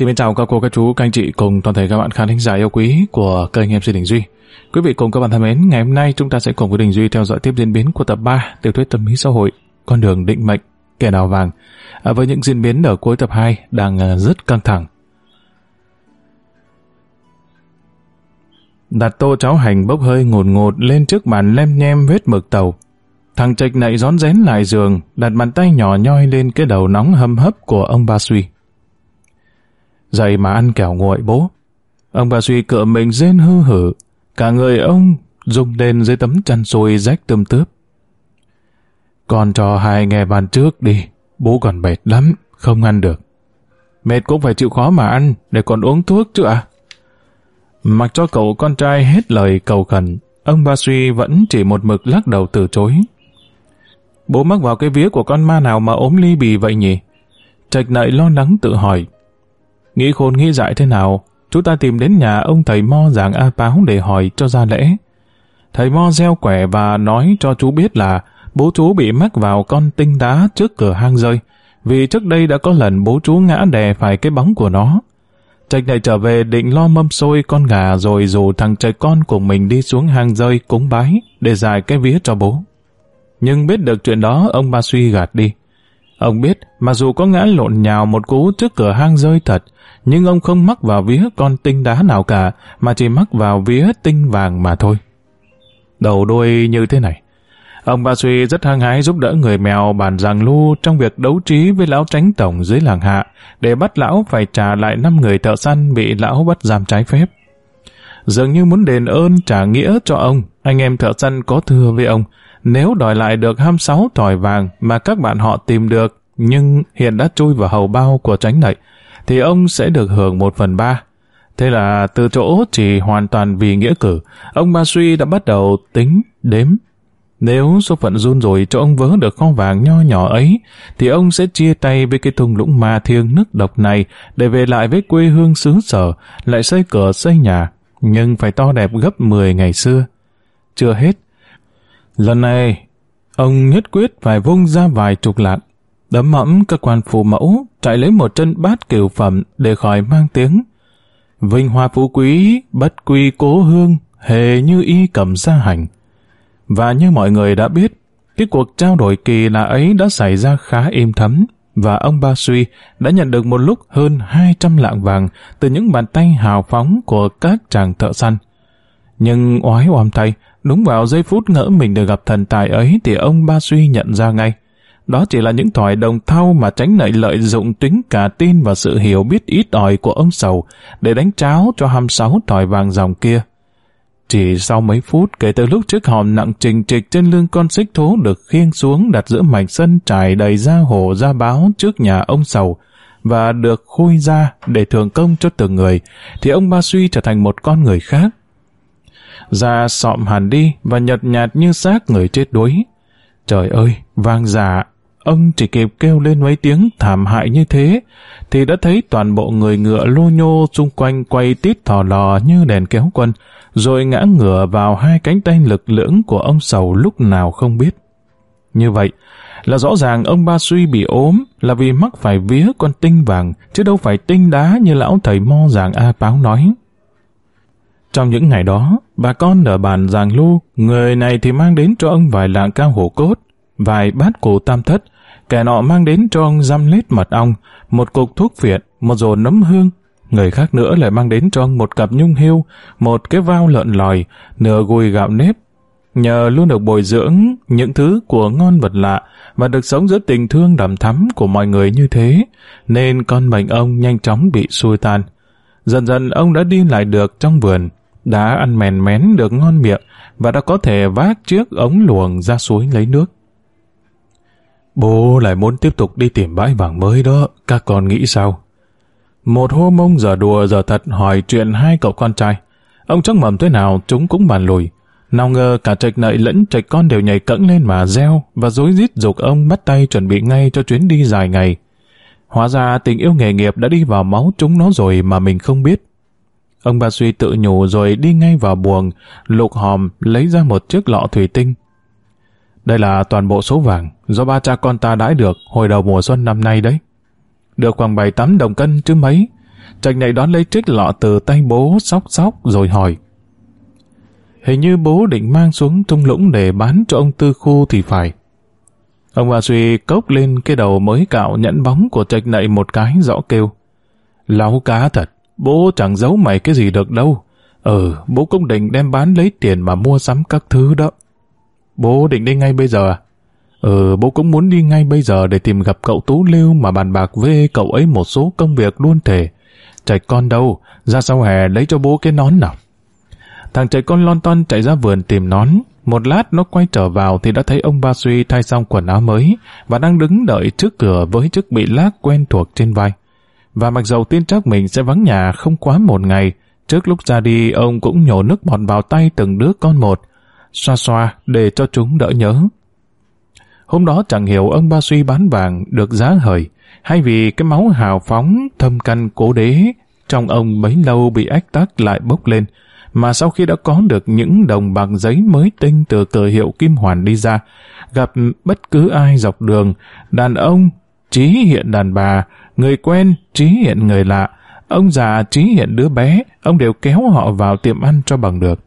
Xin mến chào các cô, các chú, các anh chị cùng toàn thể các bạn khán thính giả yêu quý của kênh MC Đình Duy. Quý vị cùng các bạn thân mến, ngày hôm nay chúng ta sẽ cùng với Đình Duy theo dõi tiếp diễn biến của tập 3 tiểu thuyết tâm lý xã hội Con đường định mệnh kẻ đào vàng à, với những diễn biến ở cuối tập 2 đang à, rất căng thẳng. Đặt tô cháo hành bốc hơi ngột ngột lên trước bàn lem nhem vết mực tàu. Thằng Trạch nậy rón rén lại giường, đặt bàn tay nhỏ nhoi lên cái đầu nóng hâm hấp của ông Ba Suy. Dậy mà ăn kẻo nguội bố. Ông bà suy cựa mình rên hư hử. Cả người ông rung lên dưới tấm chăn xôi rách tươm tướp. Con cho hai nghe bàn trước đi. Bố còn mệt lắm, không ăn được. Mệt cũng phải chịu khó mà ăn, để còn uống thuốc chứ ạ. Mặc cho cậu con trai hết lời cầu khẩn, ông Ba Suy vẫn chỉ một mực lắc đầu từ chối. Bố mắc vào cái vía của con ma nào mà ốm ly bì vậy nhỉ? Trạch nại lo lắng tự hỏi, Nghĩ khôn nghĩ dại thế nào, chúng ta tìm đến nhà ông thầy Mo giảng A Páo để hỏi cho ra lẽ. Thầy Mo gieo quẻ và nói cho chú biết là bố chú bị mắc vào con tinh đá trước cửa hang rơi, vì trước đây đã có lần bố chú ngã đè phải cái bóng của nó. Trạch này trở về định lo mâm xôi con gà rồi rủ thằng trời con của mình đi xuống hang rơi cúng bái để giải cái vía cho bố. Nhưng biết được chuyện đó ông ba suy gạt đi. Ông biết, mặc dù có ngã lộn nhào một cú trước cửa hang rơi thật, nhưng ông không mắc vào vía con tinh đá nào cả, mà chỉ mắc vào vía tinh vàng mà thôi. Đầu đuôi như thế này. Ông Ba Suy rất hăng hái giúp đỡ người mèo bản giang lu trong việc đấu trí với lão tránh tổng dưới làng hạ, để bắt lão phải trả lại năm người thợ săn bị lão bắt giam trái phép. Dường như muốn đền ơn trả nghĩa cho ông, anh em thợ săn có thừa với ông, nếu đòi lại được 26 thỏi vàng mà các bạn họ tìm được nhưng hiện đã chui vào hầu bao của tránh nậy, thì ông sẽ được hưởng một phần ba. Thế là từ chỗ chỉ hoàn toàn vì nghĩa cử, ông Ba Suy đã bắt đầu tính, đếm. Nếu số phận run rồi cho ông vớ được kho vàng nho nhỏ ấy, thì ông sẽ chia tay với cái thung lũng ma thiêng nước độc này để về lại với quê hương xứ sở, lại xây cửa xây nhà, nhưng phải to đẹp gấp 10 ngày xưa. Chưa hết, Lần này, ông nhất quyết phải vung ra vài chục lạng, đấm mẫm các quan phụ mẫu, chạy lấy một chân bát kiểu phẩm để khỏi mang tiếng. Vinh hoa phú quý, bất quy cố hương, hề như y cầm ra hành. Và như mọi người đã biết, cái cuộc trao đổi kỳ lạ ấy đã xảy ra khá im thấm, và ông Ba Suy đã nhận được một lúc hơn 200 lạng vàng từ những bàn tay hào phóng của các chàng thợ săn. Nhưng oái oàm thay, đúng vào giây phút ngỡ mình được gặp thần tài ấy thì ông Ba Suy nhận ra ngay. Đó chỉ là những thỏi đồng thau mà tránh nảy lợi dụng tính cả tin và sự hiểu biết ít ỏi của ông Sầu để đánh cháo cho 26 thỏi vàng dòng kia. Chỉ sau mấy phút kể từ lúc chiếc hòm nặng trình trịch trên lưng con xích thố được khiêng xuống đặt giữa mảnh sân trải đầy ra hồ ra báo trước nhà ông Sầu, và được khui ra để thưởng công cho từng người, thì ông Ba Suy trở thành một con người khác, da sọm hẳn đi và nhợt nhạt như xác người chết đuối. Trời ơi, vang giả, ông chỉ kịp kêu lên mấy tiếng thảm hại như thế, thì đã thấy toàn bộ người ngựa lô nhô xung quanh quay tít thò lò như đèn kéo quân, rồi ngã ngửa vào hai cánh tay lực lưỡng của ông sầu lúc nào không biết. Như vậy, là rõ ràng ông Ba Suy bị ốm là vì mắc phải vía con tinh vàng, chứ đâu phải tinh đá như lão thầy Mo giảng A Báo nói. Trong những ngày đó, bà con ở bàn Giàng Lu, người này thì mang đến cho ông vài lạng cao hổ cốt, vài bát củ tam thất, kẻ nọ mang đến cho ông răm lít mật ong, một cục thuốc phiện, một rổ nấm hương. Người khác nữa lại mang đến cho ông một cặp nhung hiêu, một cái vao lợn lòi, nửa gùi gạo nếp. Nhờ luôn được bồi dưỡng những thứ của ngon vật lạ và được sống giữa tình thương đầm thắm của mọi người như thế, nên con mệnh ông nhanh chóng bị xuôi tan. Dần dần ông đã đi lại được trong vườn, đã ăn mèn mén được ngon miệng và đã có thể vác chiếc ống luồng ra suối lấy nước. Bố lại muốn tiếp tục đi tìm bãi vàng mới đó, các con nghĩ sao? Một hôm ông giờ đùa giờ thật hỏi chuyện hai cậu con trai. Ông chắc mầm thế nào chúng cũng bàn lùi. Nào ngờ cả trạch nợ lẫn trạch con đều nhảy cẫng lên mà reo và dối rít dục ông bắt tay chuẩn bị ngay cho chuyến đi dài ngày. Hóa ra tình yêu nghề nghiệp đã đi vào máu chúng nó rồi mà mình không biết. Ông bà suy tự nhủ rồi đi ngay vào buồng, lục hòm lấy ra một chiếc lọ thủy tinh. Đây là toàn bộ số vàng do ba cha con ta đãi được hồi đầu mùa xuân năm nay đấy. Được khoảng 7-8 đồng cân chứ mấy. Trạch này đón lấy chiếc lọ từ tay bố sóc sóc rồi hỏi. Hình như bố định mang xuống thung lũng để bán cho ông tư khu thì phải. Ông bà suy cốc lên cái đầu mới cạo nhẫn bóng của trạch nậy một cái rõ kêu. Láo cá thật. Bố chẳng giấu mày cái gì được đâu. Ừ, bố cũng định đem bán lấy tiền mà mua sắm các thứ đó. Bố định đi ngay bây giờ à? Ừ, bố cũng muốn đi ngay bây giờ để tìm gặp cậu Tú Lưu mà bàn bạc với cậu ấy một số công việc luôn thể. Chạy con đâu, ra sau hè lấy cho bố cái nón nào. Thằng chạy con lon ton chạy ra vườn tìm nón. Một lát nó quay trở vào thì đã thấy ông Ba Suy thay xong quần áo mới và đang đứng đợi trước cửa với chiếc bị lác quen thuộc trên vai và mặc dầu tin chắc mình sẽ vắng nhà không quá một ngày, trước lúc ra đi ông cũng nhổ nước bọt vào tay từng đứa con một, xoa xoa để cho chúng đỡ nhớ. Hôm đó chẳng hiểu ông Ba Suy bán vàng được giá hời, hay vì cái máu hào phóng thâm canh cố đế trong ông mấy lâu bị ách tắc lại bốc lên, mà sau khi đã có được những đồng bằng giấy mới tinh từ cờ hiệu Kim Hoàn đi ra, gặp bất cứ ai dọc đường, đàn ông, trí hiện đàn bà, người quen, trí hiện người lạ, ông già trí hiện đứa bé, ông đều kéo họ vào tiệm ăn cho bằng được.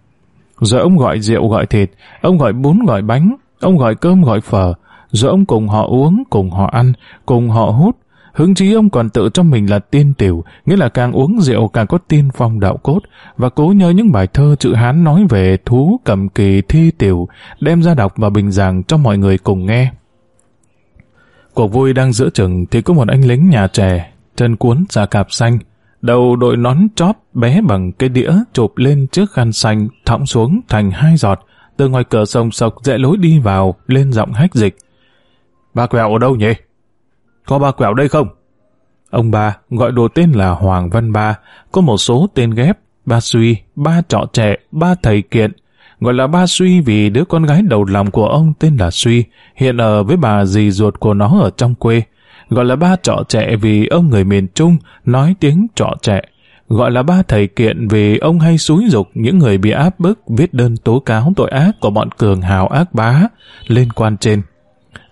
Rồi ông gọi rượu gọi thịt, ông gọi bún gọi bánh, ông gọi cơm gọi phở, rồi ông cùng họ uống, cùng họ ăn, cùng họ hút. Hứng chí ông còn tự cho mình là tiên tiểu, nghĩa là càng uống rượu càng có tiên phong đạo cốt, và cố nhớ những bài thơ chữ Hán nói về thú cầm kỳ thi tiểu, đem ra đọc và bình giảng cho mọi người cùng nghe. Cuộc vui đang giữa chừng thì có một anh lính nhà trẻ, chân cuốn da cạp xanh, đầu đội nón chóp bé bằng cái đĩa chụp lên trước khăn xanh thõng xuống thành hai giọt, từ ngoài cửa sông sộc rẽ lối đi vào lên giọng hách dịch. Ba quẹo ở đâu nhỉ? Có ba quẹo đây không? Ông ba gọi đồ tên là Hoàng Văn Ba, có một số tên ghép, ba suy, ba trọ trẻ, ba thầy kiện, gọi là ba Suy vì đứa con gái đầu lòng của ông tên là Suy, hiện ở với bà dì ruột của nó ở trong quê. Gọi là ba trọ trẻ vì ông người miền Trung nói tiếng trọ trẻ. Gọi là ba thầy kiện vì ông hay xúi dục những người bị áp bức viết đơn tố cáo tội ác của bọn cường hào ác bá liên quan trên.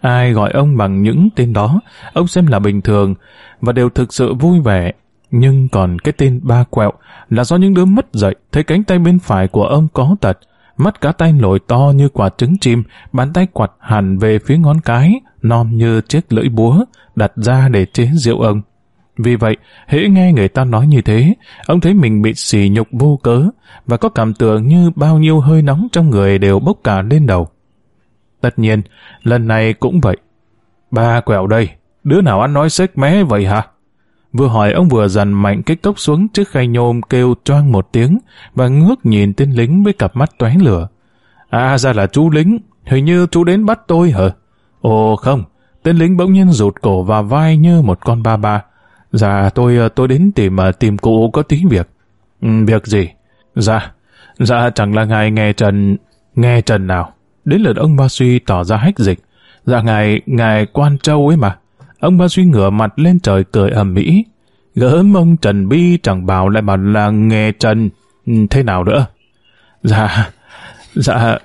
Ai gọi ông bằng những tên đó, ông xem là bình thường và đều thực sự vui vẻ nhưng còn cái tên ba quẹo là do những đứa mất dậy thấy cánh tay bên phải của ông có tật mắt cá tay lồi to như quả trứng chim, bàn tay quạt hẳn về phía ngón cái, non như chiếc lưỡi búa, đặt ra để chế rượu ông. Vì vậy, hễ nghe người ta nói như thế, ông thấy mình bị sỉ nhục vô cớ, và có cảm tưởng như bao nhiêu hơi nóng trong người đều bốc cả lên đầu. Tất nhiên, lần này cũng vậy. Ba quẹo đây, đứa nào ăn nói xếch mé vậy hả? Vừa hỏi ông vừa dằn mạnh cái cốc xuống trước khay nhôm kêu choang một tiếng và ngước nhìn tên lính với cặp mắt tóe lửa. À ra là chú lính, hình như chú đến bắt tôi hả? Ồ không, tên lính bỗng nhiên rụt cổ và vai như một con ba ba. Dạ tôi tôi đến tìm à, tìm cụ có tí việc. Ừ, việc gì? Dạ, dạ chẳng là ngài nghe Trần... Nghe Trần nào? Đến lượt ông Ba Suy tỏ ra hách dịch. Dạ ngài, ngài Quan Châu ấy mà. Ông ba suy ngửa mặt lên trời cười ầm ĩ, Gớm ông Trần Bi chẳng bảo lại bảo là nghe Trần. Ừ, thế nào nữa? Dạ, dạ.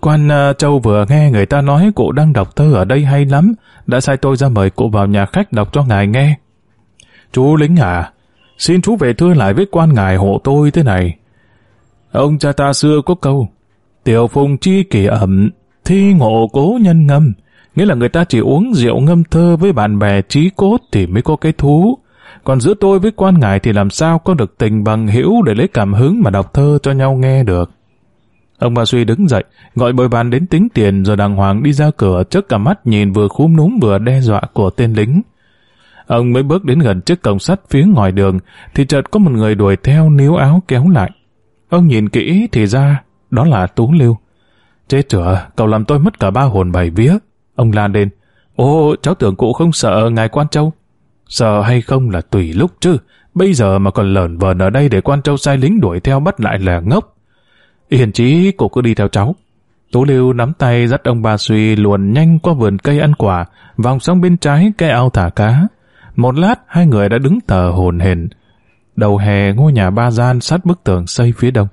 Quan uh, Châu vừa nghe người ta nói cụ đang đọc thơ ở đây hay lắm, đã sai tôi ra mời cụ vào nhà khách đọc cho ngài nghe. Chú lính à, xin chú về thưa lại với quan ngài hộ tôi thế này. Ông cha ta xưa có câu, tiểu phùng chi kỳ ẩm, thi ngộ cố nhân ngâm, Nghĩa là người ta chỉ uống rượu ngâm thơ với bạn bè trí cốt thì mới có cái thú. Còn giữa tôi với quan ngài thì làm sao có được tình bằng hữu để lấy cảm hứng mà đọc thơ cho nhau nghe được. Ông Ba Suy đứng dậy, gọi bồi bàn đến tính tiền rồi đàng hoàng đi ra cửa trước cả mắt nhìn vừa khúm núm vừa đe dọa của tên lính. Ông mới bước đến gần chiếc cổng sắt phía ngoài đường thì chợt có một người đuổi theo níu áo kéo lại. Ông nhìn kỹ thì ra đó là Tú Lưu. Chết chửa, cậu làm tôi mất cả ba hồn bảy vía. Ông la lên. Ô, cháu tưởng cụ không sợ ngài Quan Châu. Sợ hay không là tùy lúc chứ. Bây giờ mà còn lởn vờn ở đây để Quan Châu sai lính đuổi theo bắt lại là ngốc. Hiền chí cụ cứ đi theo cháu. Tố Lưu nắm tay dắt ông Ba suy luồn nhanh qua vườn cây ăn quả, vòng sang bên trái cây ao thả cá. Một lát, hai người đã đứng thờ hồn hển. Đầu hè ngôi nhà ba gian sát bức tường xây phía đông.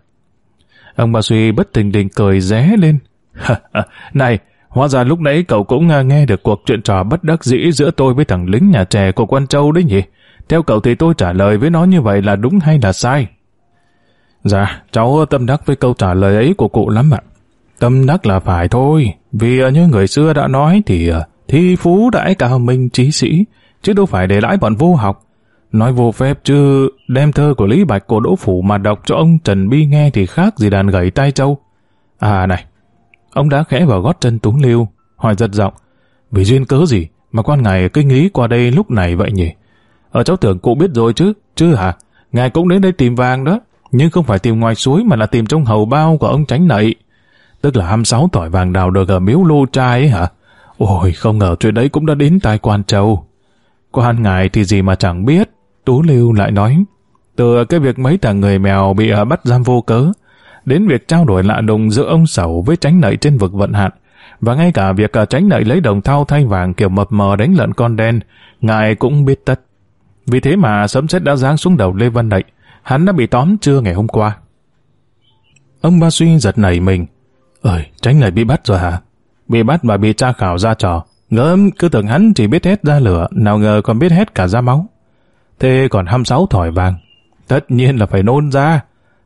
Ông bà suy bất tình đình cười ré lên. này, Hóa ra lúc nãy cậu cũng à, nghe được cuộc chuyện trò bất đắc dĩ giữa tôi với thằng lính nhà trẻ của quan Châu đấy nhỉ? Theo cậu thì tôi trả lời với nó như vậy là đúng hay là sai? Dạ, cháu tâm đắc với câu trả lời ấy của cụ lắm ạ. Tâm đắc là phải thôi, vì à, như người xưa đã nói thì à, thi phú đãi cao minh trí sĩ, chứ đâu phải để lãi bọn vô học. Nói vô phép chứ, đem thơ của Lý Bạch của Đỗ Phủ mà đọc cho ông Trần Bi nghe thì khác gì đàn gầy tay châu. À này, Ông đã khẽ vào gót chân túng lưu hỏi giật giọng, vì duyên cớ gì mà quan ngài kinh lý qua đây lúc này vậy nhỉ? Ở cháu tưởng cụ biết rồi chứ, chứ hả? Ngài cũng đến đây tìm vàng đó, nhưng không phải tìm ngoài suối mà là tìm trong hầu bao của ông tránh nậy. Tức là 26 tỏi vàng đào được ở miếu lô trai ấy hả? Ôi, không ngờ chuyện đấy cũng đã đến tai quan châu. Quan ngài thì gì mà chẳng biết, Tú lưu lại nói. Từ cái việc mấy thằng người mèo bị ờ, bắt giam vô cớ, đến việc trao đổi lạ đồng giữa ông Sẩu với tránh nợ trên vực vận hạn, và ngay cả việc cả tránh nợ lấy đồng thau thay vàng kiểu mập mờ đánh lợn con đen, ngài cũng biết tất. Vì thế mà sấm sét đã giáng xuống đầu Lê Văn Đậy, hắn đã bị tóm trưa ngày hôm qua. Ông Ba Suy giật nảy mình. Ơi, tránh nợ bị bắt rồi hả? Bị bắt và bị tra khảo ra trò. Ngớm, cứ tưởng hắn chỉ biết hết ra lửa, nào ngờ còn biết hết cả ra máu. Thế còn 26 thỏi vàng. Tất nhiên là phải nôn ra.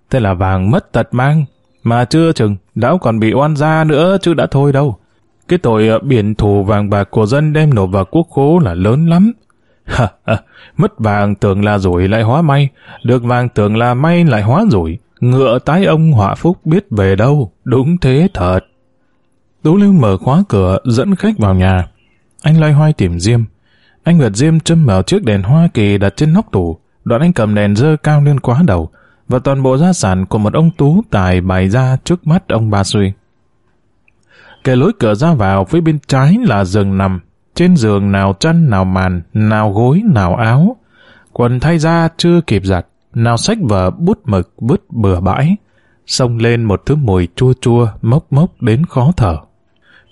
Thế là vàng mất tật mang, mà chưa chừng, lão còn bị oan gia nữa chứ đã thôi đâu. Cái tội ờ, biển thủ vàng bạc của dân đem nộp vào quốc khố là lớn lắm. ha ha mất vàng tưởng là rủi lại hóa may, được vàng tưởng là may lại hóa rủi. Ngựa tái ông họa phúc biết về đâu, đúng thế thật. Tú Lưu mở khóa cửa dẫn khách vào nhà. Anh loay hoay tìm diêm. Anh vượt Diêm châm vào chiếc đèn Hoa Kỳ đặt trên nóc tủ, đoạn anh cầm đèn dơ cao lên quá đầu, và toàn bộ gia sản của một ông tú tài bày ra trước mắt ông Ba Suy. Kẻ lối cửa ra vào phía bên trái là giường nằm, trên giường nào chăn nào màn, nào gối nào áo, quần thay ra chưa kịp giặt, nào sách vở bút mực vứt bừa bãi, xông lên một thứ mùi chua chua mốc mốc đến khó thở.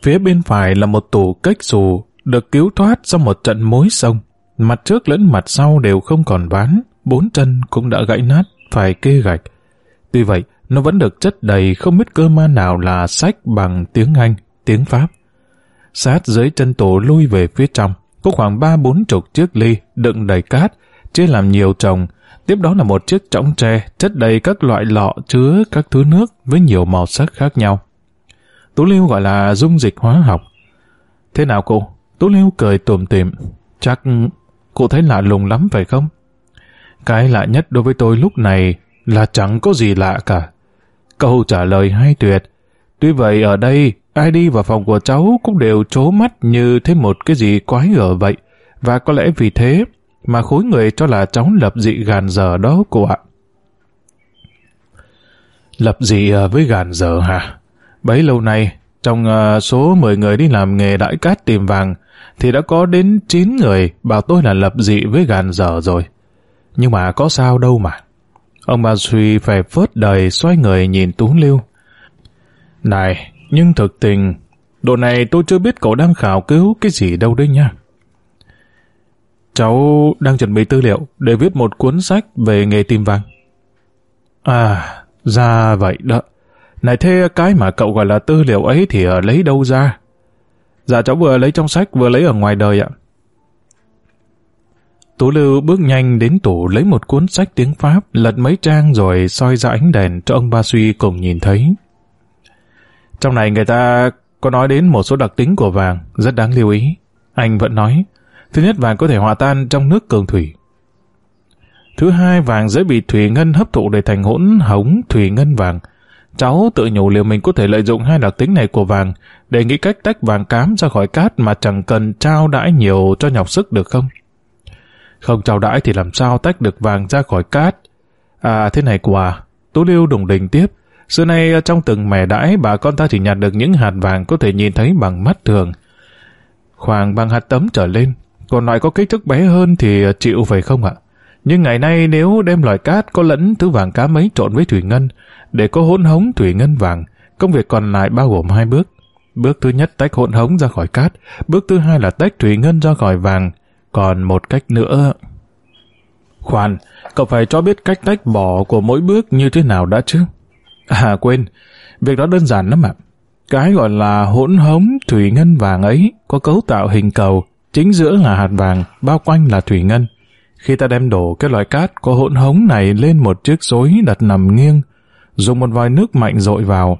Phía bên phải là một tủ cách xù được cứu thoát sau một trận mối sông, mặt trước lẫn mặt sau đều không còn ván, bốn chân cũng đã gãy nát phải kê gạch. Tuy vậy, nó vẫn được chất đầy không biết cơ ma nào là sách bằng tiếng Anh, tiếng Pháp. Sát dưới chân tổ lui về phía trong, có khoảng ba bốn chục chiếc ly đựng đầy cát, chưa làm nhiều chồng. Tiếp đó là một chiếc trõng tre chất đầy các loại lọ chứa các thứ nước với nhiều màu sắc khác nhau. Tú Lưu gọi là dung dịch hóa học. Thế nào cô? Tú Lưu cười tùm tìm. Chắc cô thấy lạ lùng lắm phải không? Cái lạ nhất đối với tôi lúc này là chẳng có gì lạ cả. Câu trả lời hay tuyệt. Tuy vậy ở đây, ai đi vào phòng của cháu cũng đều trố mắt như thế một cái gì quái gở vậy. Và có lẽ vì thế mà khối người cho là cháu lập dị gàn dở đó cô ạ. Lập dị ờ, với gàn dở hả? Bấy lâu nay, trong ờ, số 10 người đi làm nghề đãi cát tìm vàng, thì đã có đến 9 người bảo tôi là lập dị với gàn dở rồi nhưng mà có sao đâu mà. Ông bà suy phải phớt đời xoay người nhìn Tú Lưu. Này, nhưng thực tình, độ này tôi chưa biết cậu đang khảo cứu cái gì đâu đấy nha. Cháu đang chuẩn bị tư liệu để viết một cuốn sách về nghề tìm vàng. À, ra vậy đó. Này thế cái mà cậu gọi là tư liệu ấy thì lấy đâu ra? Dạ cháu vừa lấy trong sách vừa lấy ở ngoài đời ạ. Tú Lưu bước nhanh đến tủ lấy một cuốn sách tiếng Pháp, lật mấy trang rồi soi ra ánh đèn cho ông Ba Suy cùng nhìn thấy. Trong này người ta có nói đến một số đặc tính của vàng, rất đáng lưu ý. Anh vẫn nói, thứ nhất vàng có thể hòa tan trong nước cường thủy. Thứ hai vàng dễ bị thủy ngân hấp thụ để thành hỗn hống thủy ngân vàng. Cháu tự nhủ liệu mình có thể lợi dụng hai đặc tính này của vàng để nghĩ cách tách vàng cám ra khỏi cát mà chẳng cần trao đãi nhiều cho nhọc sức được không? Không chào đãi thì làm sao tách được vàng ra khỏi cát. À thế này quả, Tú Liêu đồng đình tiếp. Xưa nay ờ, trong từng mẻ đãi bà con ta chỉ nhặt được những hạt vàng có thể nhìn thấy bằng mắt thường. Khoảng bằng hạt tấm trở lên, còn loại có kích thước bé hơn thì ờ, chịu phải không ạ? Nhưng ngày nay nếu đem loại cát có lẫn thứ vàng cá mấy trộn với thủy ngân, để có hỗn hống thủy ngân vàng, công việc còn lại bao gồm hai bước. Bước thứ nhất tách hỗn hống ra khỏi cát, bước thứ hai là tách thủy ngân ra khỏi vàng, còn một cách nữa... Khoan, cậu phải cho biết cách tách bỏ của mỗi bước như thế nào đã chứ? À quên, việc đó đơn giản lắm ạ. Cái gọi là hỗn hống thủy ngân vàng ấy có cấu tạo hình cầu, chính giữa là hạt vàng, bao quanh là thủy ngân. Khi ta đem đổ cái loại cát có hỗn hống này lên một chiếc xối đặt nằm nghiêng, dùng một vòi nước mạnh dội vào,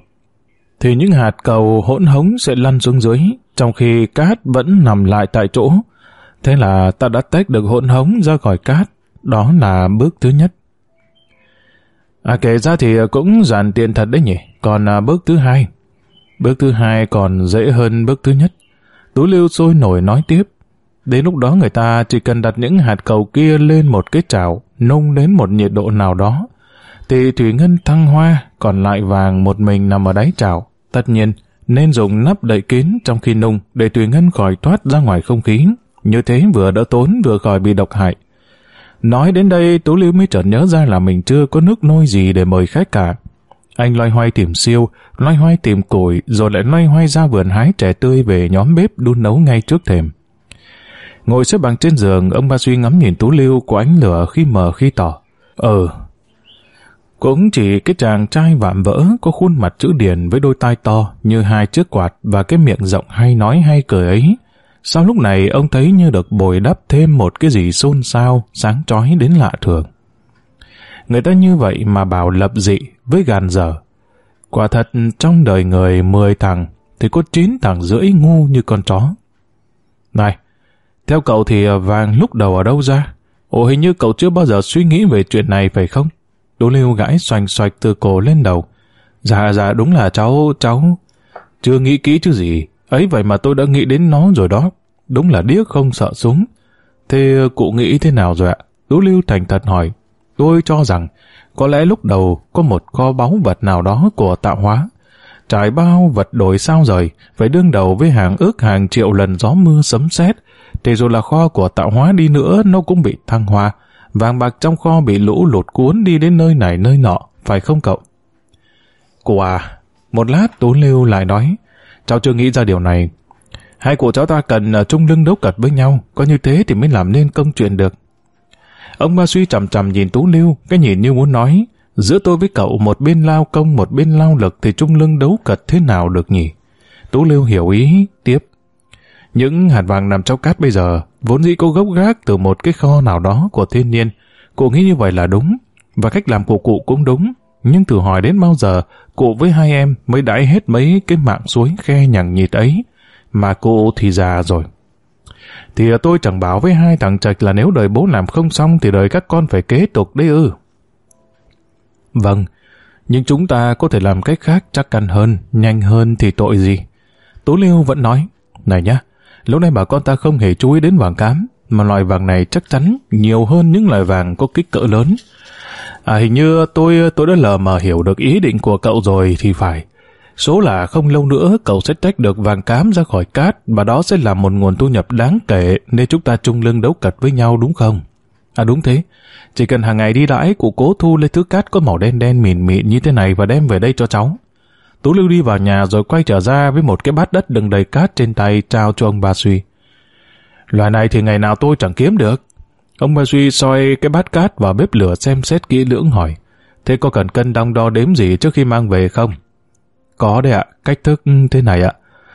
thì những hạt cầu hỗn hống sẽ lăn xuống dưới, trong khi cát vẫn nằm lại tại chỗ, Thế là ta đã tách được hỗn hống ra khỏi cát, đó là bước thứ nhất. À kể ra thì cũng giản tiện thật đấy nhỉ, còn à, bước thứ hai. Bước thứ hai còn dễ hơn bước thứ nhất. Tú lưu sôi nổi nói tiếp. Đến lúc đó người ta chỉ cần đặt những hạt cầu kia lên một cái chảo, nung đến một nhiệt độ nào đó. Thì thủy ngân thăng hoa, còn lại vàng một mình nằm ở đáy chảo. Tất nhiên, nên dùng nắp đậy kín trong khi nung để thủy ngân khỏi thoát ra ngoài không khí. Như thế vừa đỡ tốn vừa khỏi bị độc hại. Nói đến đây, Tú Lưu mới chợt nhớ ra là mình chưa có nước nôi gì để mời khách cả. Anh loay hoay tìm siêu, loay hoay tìm củi, rồi lại loay hoay ra vườn hái trẻ tươi về nhóm bếp đun nấu ngay trước thềm. Ngồi xếp bằng trên giường, ông ba duy ngắm nhìn Tú Lưu của ánh lửa khi mờ khi tỏ. ờ cũng chỉ cái chàng trai vạm vỡ có khuôn mặt chữ điền với đôi tai to như hai chiếc quạt và cái miệng rộng hay nói hay cười ấy sau lúc này ông thấy như được bồi đắp thêm một cái gì xôn xao, sáng chói đến lạ thường. Người ta như vậy mà bảo lập dị với gàn dở. Quả thật trong đời người 10 thằng thì có 9 thằng rưỡi ngu như con chó. Này, theo cậu thì vàng lúc đầu ở đâu ra? Ồ hình như cậu chưa bao giờ suy nghĩ về chuyện này phải không? Đỗ lưu gãi xoành xoạch từ cổ lên đầu. Dạ dạ đúng là cháu, cháu... Chưa nghĩ kỹ chứ gì. Ấy vậy mà tôi đã nghĩ đến nó rồi đó. Đúng là điếc không sợ súng. Thế cụ nghĩ thế nào rồi ạ? Tú Lưu thành thật hỏi. Tôi cho rằng, có lẽ lúc đầu có một kho báu vật nào đó của tạo hóa. Trải bao vật đổi sao rời, phải đương đầu với hàng ước hàng triệu lần gió mưa sấm sét. Thì dù là kho của tạo hóa đi nữa, nó cũng bị thăng hoa. Vàng bạc trong kho bị lũ lụt cuốn đi đến nơi này nơi nọ, phải không cậu? Cụ à, một lát Tú Lưu lại nói, Cháu chưa nghĩ ra điều này. Hai cụ cháu ta cần ở chung lưng đấu cật với nhau, có như thế thì mới làm nên công chuyện được. Ông ba suy chằm chằm nhìn Tú Lưu, cái nhìn như muốn nói, giữa tôi với cậu một bên lao công một bên lao lực thì chung lưng đấu cật thế nào được nhỉ? Tú Lưu hiểu ý, tiếp. Những hạt vàng nằm trong cát bây giờ, vốn dĩ cô gốc gác từ một cái kho nào đó của thiên nhiên. Cô nghĩ như vậy là đúng, và cách làm của cụ cũng đúng. Nhưng thử hỏi đến bao giờ, cụ với hai em mới đãi hết mấy cái mạng suối khe nhằng nhịt ấy, mà cô thì già rồi. Thì tôi chẳng bảo với hai thằng trạch là nếu đời bố làm không xong thì đời các con phải kế tục đấy ư. Vâng, nhưng chúng ta có thể làm cách khác chắc ăn hơn, nhanh hơn thì tội gì. Tố Liêu vẫn nói, này nhá, lúc nay bà con ta không hề chú ý đến vàng cám, mà loại vàng này chắc chắn nhiều hơn những loại vàng có kích cỡ lớn. À hình như tôi tôi đã lờ mờ hiểu được ý định của cậu rồi thì phải. Số là không lâu nữa cậu sẽ tách được vàng cám ra khỏi cát và đó sẽ là một nguồn thu nhập đáng kể nên chúng ta chung lưng đấu cật với nhau đúng không? À đúng thế, chỉ cần hàng ngày đi đãi cụ cố thu lấy thứ cát có màu đen đen mịn mịn như thế này và đem về đây cho cháu. Tú Lưu đi vào nhà rồi quay trở ra với một cái bát đất đựng đầy cát trên tay trao cho ông bà suy. Loại này thì ngày nào tôi chẳng kiếm được. Ông Ba Duy soi cái bát cát vào bếp lửa xem xét kỹ lưỡng hỏi. Thế có cần cân đong đo đếm gì trước khi mang về không? Có đấy ạ, cách thức thế này ạ.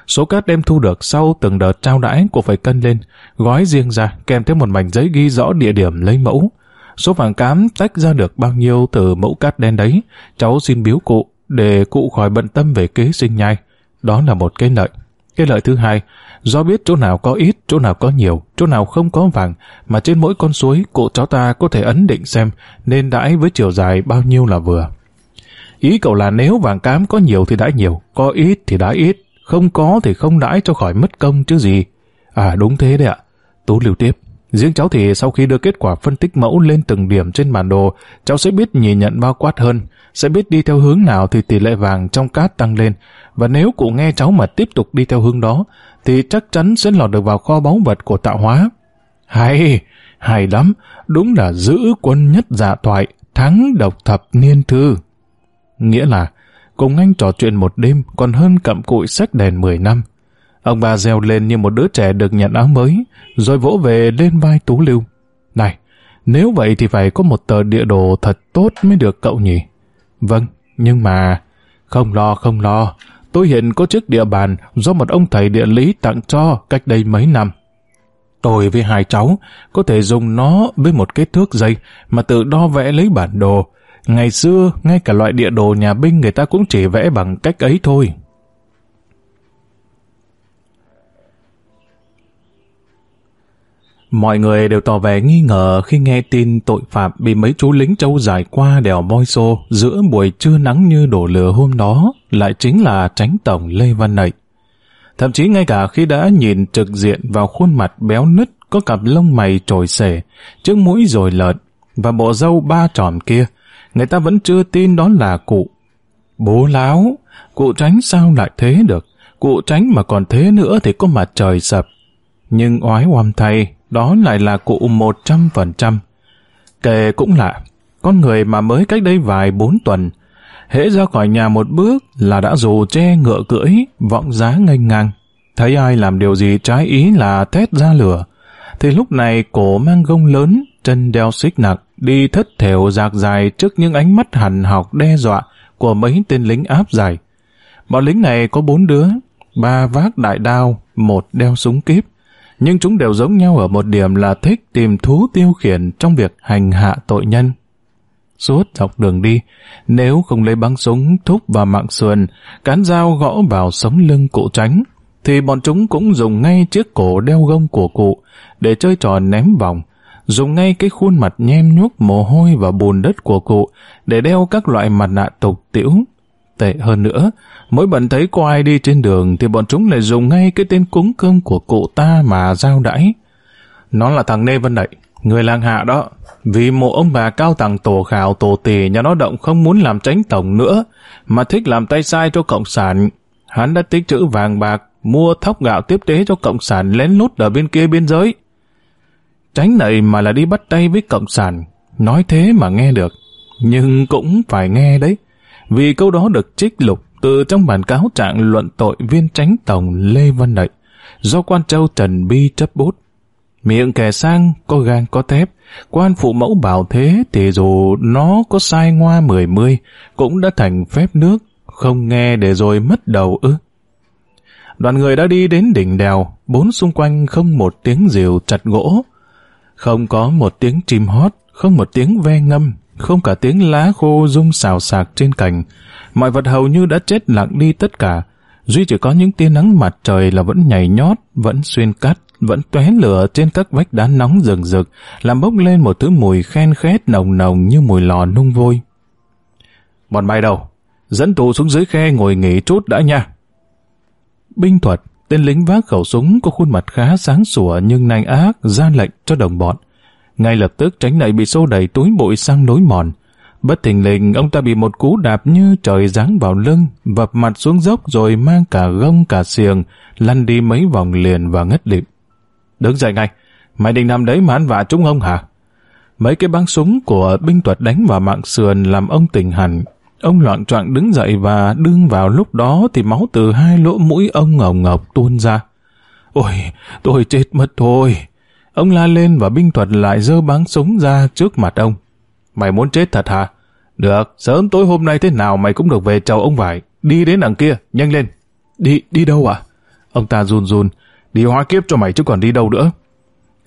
Số cát đem thu được sau từng đợt trao đãi cũng phải cân lên, gói riêng ra kèm theo một mảnh giấy ghi rõ địa điểm lấy mẫu. Số vàng cám tách ra được bao nhiêu từ mẫu cát đen đấy, cháu xin biếu cụ để cụ khỏi bận tâm về kế sinh nhai. Đó là một cái lợi. Cái lợi thứ hai, do biết chỗ nào có ít, chỗ nào có nhiều, chỗ nào không có vàng, mà trên mỗi con suối cụ cháu ta có thể ấn định xem nên đãi với chiều dài bao nhiêu là vừa. Ý cậu là nếu vàng cám có nhiều thì đãi nhiều, có ít thì đãi ít, không có thì không đãi cho khỏi mất công chứ gì. À đúng thế đấy ạ. Tú liều tiếp. Riêng cháu thì sau khi đưa kết quả phân tích mẫu lên từng điểm trên bản đồ, cháu sẽ biết nhìn nhận bao quát hơn, sẽ biết đi theo hướng nào thì tỷ lệ vàng trong cát tăng lên. Và nếu cụ nghe cháu mà tiếp tục đi theo hướng đó, thì chắc chắn sẽ lọt được vào kho báu vật của tạo hóa. Hay, hay lắm, đúng là giữ quân nhất dạ thoại, thắng độc thập niên thư. Nghĩa là, cùng anh trò chuyện một đêm còn hơn cặm cụi sách đèn 10 năm. Ông bà reo lên như một đứa trẻ được nhận áo mới, rồi vỗ về lên vai Tú Lưu. Này, nếu vậy thì phải có một tờ địa đồ thật tốt mới được cậu nhỉ? Vâng, nhưng mà... Không lo, không lo. Tôi hiện có chiếc địa bàn do một ông thầy địa lý tặng cho cách đây mấy năm. Tôi với hai cháu có thể dùng nó với một kích thước dây mà tự đo vẽ lấy bản đồ. Ngày xưa, ngay cả loại địa đồ nhà binh người ta cũng chỉ vẽ bằng cách ấy thôi. Mọi người đều tỏ vẻ nghi ngờ khi nghe tin tội phạm bị mấy chú lính trâu dài qua đèo voi xô giữa buổi trưa nắng như đổ lửa hôm đó lại chính là tránh tổng Lê Văn Nậy. Thậm chí ngay cả khi đã nhìn trực diện vào khuôn mặt béo nứt có cặp lông mày trồi xể, trước mũi rồi lợt và bộ râu ba tròn kia, người ta vẫn chưa tin đó là cụ. Bố láo, cụ tránh sao lại thế được, cụ tránh mà còn thế nữa thì có mặt trời sập. Nhưng oái oăm thay, đó lại là cụ một trăm phần trăm. Kể cũng lạ, con người mà mới cách đây vài bốn tuần, hễ ra khỏi nhà một bước là đã dù che ngựa cưỡi, vọng giá nghênh ngang. Thấy ai làm điều gì trái ý là thét ra lửa, thì lúc này cổ mang gông lớn, chân đeo xích nặng, đi thất thểu dạc dài trước những ánh mắt hằn học đe dọa của mấy tên lính áp dài. Bọn lính này có bốn đứa, ba vác đại đao, một đeo súng kíp, nhưng chúng đều giống nhau ở một điểm là thích tìm thú tiêu khiển trong việc hành hạ tội nhân. Suốt dọc đường đi, nếu không lấy băng súng thúc vào mạng sườn, cán dao gõ vào sống lưng cụ tránh, thì bọn chúng cũng dùng ngay chiếc cổ đeo gông của cụ để chơi trò ném vòng, dùng ngay cái khuôn mặt nhem nhúc mồ hôi và bùn đất của cụ để đeo các loại mặt nạ tục tiễu Tệ hơn nữa, mỗi bận thấy có ai đi trên đường thì bọn chúng lại dùng ngay cái tên cúng cơm của cụ ta mà giao đãi. Nó là thằng Nê Vân Đậy, người làng hạ đó. Vì mộ ông bà cao tầng tổ khảo tổ tỷ nhà nó động không muốn làm tránh tổng nữa, mà thích làm tay sai cho cộng sản. Hắn đã tích trữ vàng bạc, mua thóc gạo tiếp tế cho cộng sản lén lút ở bên kia biên giới. Tránh này mà là đi bắt tay với cộng sản, nói thế mà nghe được. Nhưng cũng phải nghe đấy vì câu đó được trích lục từ trong bản cáo trạng luận tội viên tránh tổng Lê Văn Nậy do quan châu Trần Bi chấp bút. Miệng kẻ sang có gan có thép, quan phụ mẫu bảo thế thì dù nó có sai ngoa mười mươi, cũng đã thành phép nước, không nghe để rồi mất đầu ư. Đoàn người đã đi đến đỉnh đèo, bốn xung quanh không một tiếng rìu chặt gỗ, không có một tiếng chim hót, không một tiếng ve ngâm, không cả tiếng lá khô rung xào xạc trên cành. Mọi vật hầu như đã chết lặng đi tất cả. Duy chỉ có những tia nắng mặt trời là vẫn nhảy nhót, vẫn xuyên cắt, vẫn tóe lửa trên các vách đá nóng rừng rực, làm bốc lên một thứ mùi khen khét nồng nồng như mùi lò nung vôi. Bọn bay đầu, dẫn tù xuống dưới khe ngồi nghỉ chút đã nha. Binh thuật, tên lính vác khẩu súng có khuôn mặt khá sáng sủa nhưng nanh ác ra lệnh cho đồng bọn ngay lập tức tránh lại bị xô đẩy túi bụi sang lối mòn. Bất thình lình, ông ta bị một cú đạp như trời giáng vào lưng, vập mặt xuống dốc rồi mang cả gông cả xiềng, lăn đi mấy vòng liền và ngất lịm. Đứng dậy ngay, mày định làm đấy mà ăn vạ chúng ông hả? Mấy cái băng súng của binh thuật đánh vào mạng sườn làm ông tỉnh hẳn. Ông loạn trọng đứng dậy và đương vào lúc đó thì máu từ hai lỗ mũi ông ngồng ngọc tuôn ra. Ôi, tôi chết mất thôi. Ông la lên và binh thuật lại dơ bắn súng ra trước mặt ông. Mày muốn chết thật hả? Được, sớm tối hôm nay thế nào mày cũng được về chầu ông vải. Đi đến đằng kia, nhanh lên. Đi, đi đâu ạ? Ông ta run run, đi hóa kiếp cho mày chứ còn đi đâu nữa.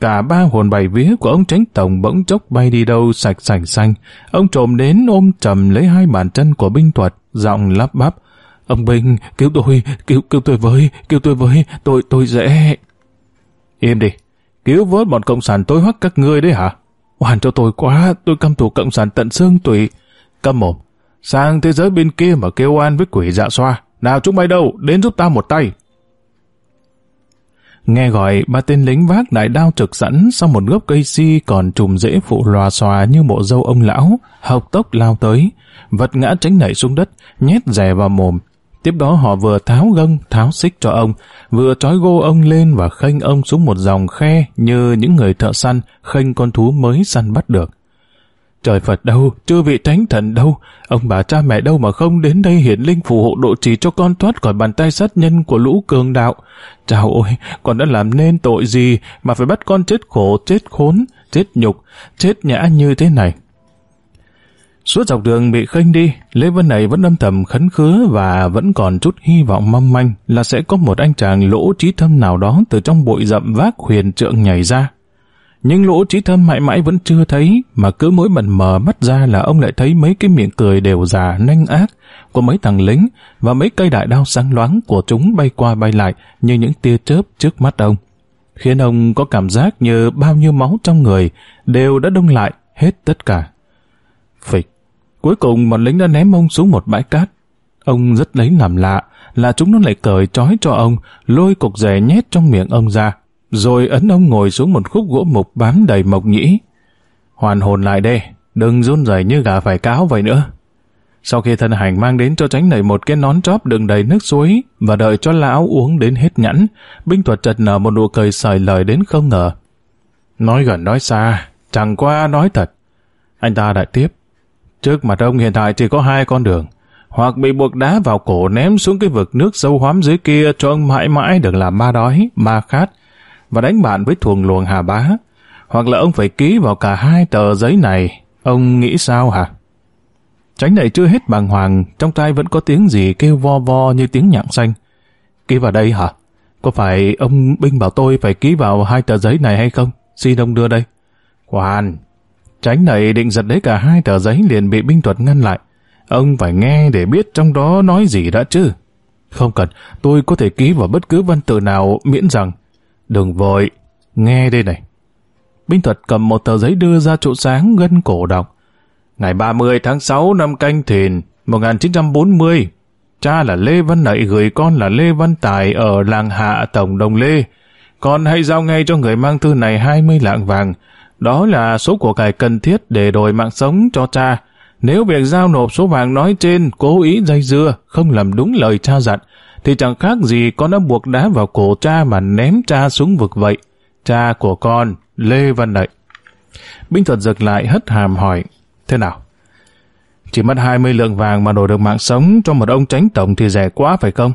Cả ba hồn bảy vía của ông tránh tổng bỗng chốc bay đi đâu sạch sành xanh. Ông trồm đến ôm trầm lấy hai bàn chân của binh thuật, giọng lắp bắp. Ông binh cứu tôi, cứu cứu tôi với, cứu tôi với, tôi tôi dễ. Im đi, Cứu vớt bọn cộng sản tối hoắc các ngươi đấy hả? Hoàn cho tôi quá, tôi căm thù cộng sản tận xương tủy. Căm mồm, sang thế giới bên kia mà kêu oan với quỷ dạ xoa. Nào chúng bay đâu, đến giúp ta một tay. Nghe gọi, ba tên lính vác đại đao trực sẵn sau một gốc cây si còn trùm rễ phụ lòa xòa như bộ dâu ông lão, hộc tốc lao tới. Vật ngã tránh nảy xuống đất, nhét rè vào mồm, Tiếp đó họ vừa tháo gân, tháo xích cho ông, vừa trói gô ông lên và khênh ông xuống một dòng khe như những người thợ săn khênh con thú mới săn bắt được. Trời Phật đâu, chưa vị thánh thần đâu, ông bà cha mẹ đâu mà không đến đây hiển linh phù hộ độ trì cho con thoát khỏi bàn tay sát nhân của lũ cường đạo. Chào ôi, con đã làm nên tội gì mà phải bắt con chết khổ, chết khốn, chết nhục, chết nhã như thế này. Suốt dọc đường bị khênh đi, Lê Vân này vẫn âm thầm khấn khứa và vẫn còn chút hy vọng mong manh là sẽ có một anh chàng lỗ trí thâm nào đó từ trong bụi rậm vác huyền trượng nhảy ra. Nhưng lỗ trí thâm mãi mãi vẫn chưa thấy, mà cứ mỗi bận mờ mắt ra là ông lại thấy mấy cái miệng cười đều già nanh ác của mấy thằng lính và mấy cây đại đao sáng loáng của chúng bay qua bay lại như những tia chớp trước mắt ông. Khiến ông có cảm giác như bao nhiêu máu trong người đều đã đông lại hết tất cả. Phịch Cuối cùng bọn lính đã ném ông xuống một bãi cát. Ông rất lấy làm lạ là chúng nó lại cởi trói cho ông, lôi cục rẻ nhét trong miệng ông ra, rồi ấn ông ngồi xuống một khúc gỗ mục bám đầy mộc nhĩ. Hoàn hồn lại đây, đừng run rẩy như gà phải cáo vậy nữa. Sau khi thân hành mang đến cho tránh nảy một cái nón chóp đựng đầy nước suối và đợi cho lão uống đến hết nhẵn, binh thuật chợt nở một nụ cười sởi lời đến không ngờ. Nói gần nói xa, chẳng qua nói thật. Anh ta lại tiếp. Trước mặt ông hiện tại chỉ có hai con đường, hoặc bị buộc đá vào cổ ném xuống cái vực nước sâu hoắm dưới kia cho ông mãi mãi được làm ma đói, ma khát, và đánh bạn với thuồng luồng hà bá, hoặc là ông phải ký vào cả hai tờ giấy này, ông nghĩ sao hả? Tránh này chưa hết bàng hoàng, trong tay vẫn có tiếng gì kêu vo vo như tiếng nhạc xanh. Ký vào đây hả? Có phải ông binh bảo tôi phải ký vào hai tờ giấy này hay không? Xin ông đưa đây. Hoàn, Tránh này định giật lấy cả hai tờ giấy liền bị binh thuật ngăn lại. Ông phải nghe để biết trong đó nói gì đã chứ. Không cần, tôi có thể ký vào bất cứ văn tự nào miễn rằng. Đừng vội, nghe đây này. Binh thuật cầm một tờ giấy đưa ra chỗ sáng gân cổ đọc. Ngày 30 tháng 6 năm canh thìn 1940, cha là Lê Văn Nậy gửi con là Lê Văn Tài ở làng Hạ Tổng Đồng Lê. Con hãy giao ngay cho người mang thư này 20 lạng vàng, đó là số của cải cần thiết để đổi mạng sống cho cha. Nếu việc giao nộp số vàng nói trên cố ý dây dưa, không làm đúng lời cha dặn, thì chẳng khác gì con đã buộc đá vào cổ cha mà ném cha xuống vực vậy. Cha của con, Lê Văn Đậy. Binh thuật giật lại hất hàm hỏi, thế nào? Chỉ mất 20 lượng vàng mà đổi được mạng sống cho một ông tránh tổng thì rẻ quá phải không?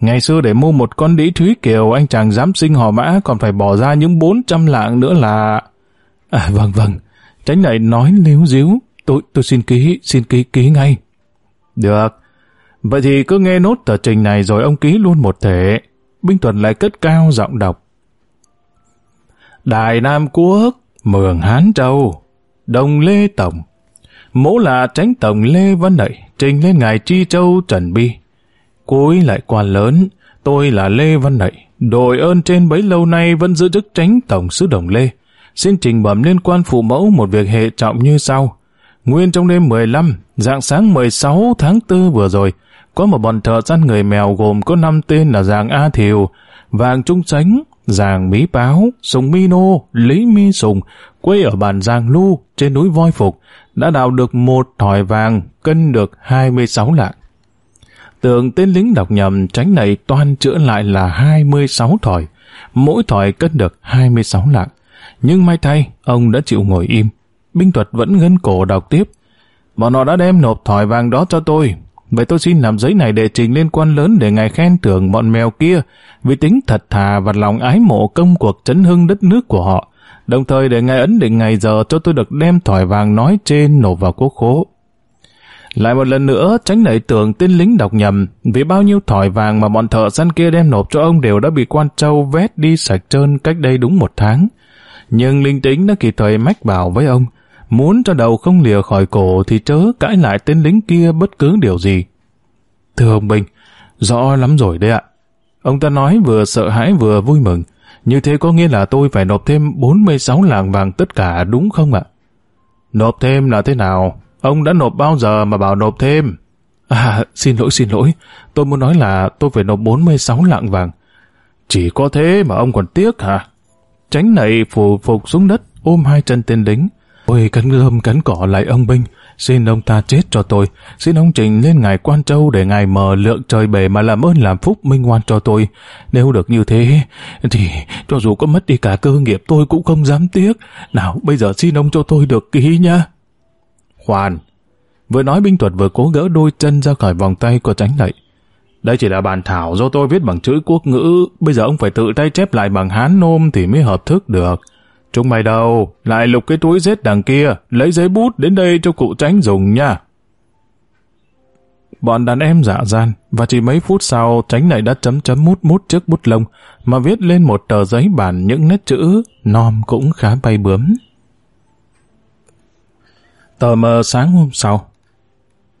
Ngày xưa để mua một con đĩ Thúy Kiều anh chàng dám sinh họ mã còn phải bỏ ra những 400 lạng nữa là... À vâng vâng, tránh lại nói líu díu, tôi tôi xin ký, xin ký ký ngay. Được, vậy thì cứ nghe nốt tờ trình này rồi ông ký luôn một thể. Binh tuần lại cất cao giọng đọc. đại Nam Quốc, Mường Hán Châu, Đồng Lê Tổng, mỗ là tránh tổng Lê Văn Nậy, trình lên ngài Tri Châu Trần Bi. Cuối lại quan lớn, tôi là Lê Văn Nậy, đội ơn trên bấy lâu nay vẫn giữ chức tránh tổng sứ Đồng Lê xin trình bẩm liên quan phụ mẫu một việc hệ trọng như sau. Nguyên trong đêm 15, dạng sáng 16 tháng 4 vừa rồi, có một bọn thợ săn người mèo gồm có 5 tên là Giàng A Thiều, Vàng Trung Sánh, Giàng Mỹ Báo, Sùng Mi Nô, Lý Mi Sùng, quê ở bản Giàng Lu trên núi Voi Phục, đã đào được một thỏi vàng, cân được 26 lạng. Tưởng tên lính đọc nhầm tránh này toàn chữa lại là 26 thỏi, mỗi thỏi cân được 26 lạng. Nhưng may thay, ông đã chịu ngồi im. Binh thuật vẫn gân cổ đọc tiếp. Bọn họ đã đem nộp thỏi vàng đó cho tôi. Vậy tôi xin làm giấy này để trình lên quan lớn để ngài khen thưởng bọn mèo kia vì tính thật thà và lòng ái mộ công cuộc chấn hưng đất nước của họ. Đồng thời để ngài ấn định ngày giờ cho tôi được đem thỏi vàng nói trên nộp vào quốc khố. Lại một lần nữa, tránh nảy tưởng tên lính đọc nhầm, vì bao nhiêu thỏi vàng mà bọn thợ săn kia đem nộp cho ông đều đã bị quan châu vét đi sạch trơn cách đây đúng một tháng nhưng linh tính đã kịp thời mách bảo với ông, muốn cho đầu không lìa khỏi cổ thì chớ cãi lại tên lính kia bất cứ điều gì. Thưa ông Bình, rõ lắm rồi đấy ạ. Ông ta nói vừa sợ hãi vừa vui mừng, như thế có nghĩa là tôi phải nộp thêm 46 lạng vàng tất cả đúng không ạ? Nộp thêm là thế nào? Ông đã nộp bao giờ mà bảo nộp thêm? À, xin lỗi, xin lỗi. Tôi muốn nói là tôi phải nộp 46 lạng vàng. Chỉ có thế mà ông còn tiếc hả? Tránh này phù phục xuống đất, ôm hai chân tên lính. Ôi cắn gươm cắn cỏ lại ông binh, xin ông ta chết cho tôi, xin ông Trình lên ngài Quan Châu để ngài mở lượng trời bể mà làm ơn làm phúc minh ngoan cho tôi. Nếu được như thế, thì cho dù có mất đi cả cơ nghiệp tôi cũng không dám tiếc. Nào, bây giờ xin ông cho tôi được ký nhá. Khoan! Vừa nói binh thuật vừa cố gỡ đôi chân ra khỏi vòng tay của tránh lệ. Đây chỉ là bản thảo do tôi viết bằng chữ quốc ngữ, bây giờ ông phải tự tay chép lại bằng hán nôm thì mới hợp thức được. Chúng mày đâu, lại lục cái túi rết đằng kia, lấy giấy bút đến đây cho cụ tránh dùng nha. Bọn đàn em dạ gian, và chỉ mấy phút sau tránh này đã chấm chấm mút mút trước bút lông, mà viết lên một tờ giấy bản những nét chữ, nom cũng khá bay bướm. Tờ mờ sáng hôm sau,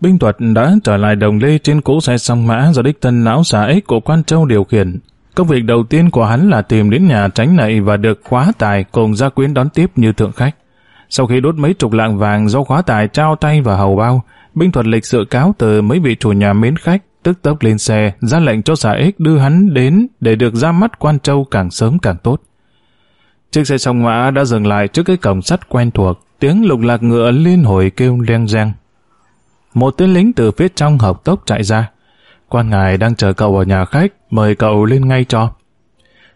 Binh Thuật đã trở lại đồng lê trên cỗ xe song mã do đích thân não xà ích của Quan Châu điều khiển. Công việc đầu tiên của hắn là tìm đến nhà tránh nảy và được khóa tài cùng gia quyến đón tiếp như thượng khách. Sau khi đốt mấy chục lạng vàng do khóa tài trao tay và hầu bao, Binh Thuật lịch sự cáo từ mấy vị chủ nhà mến khách, tức tốc lên xe, ra lệnh cho xà ích đưa hắn đến để được ra mắt Quan Châu càng sớm càng tốt. Chiếc xe song mã đã dừng lại trước cái cổng sắt quen thuộc, tiếng lục lạc ngựa liên hồi kêu leng rang một tên lính từ phía trong học tốc chạy ra. Quan ngài đang chờ cậu ở nhà khách, mời cậu lên ngay cho.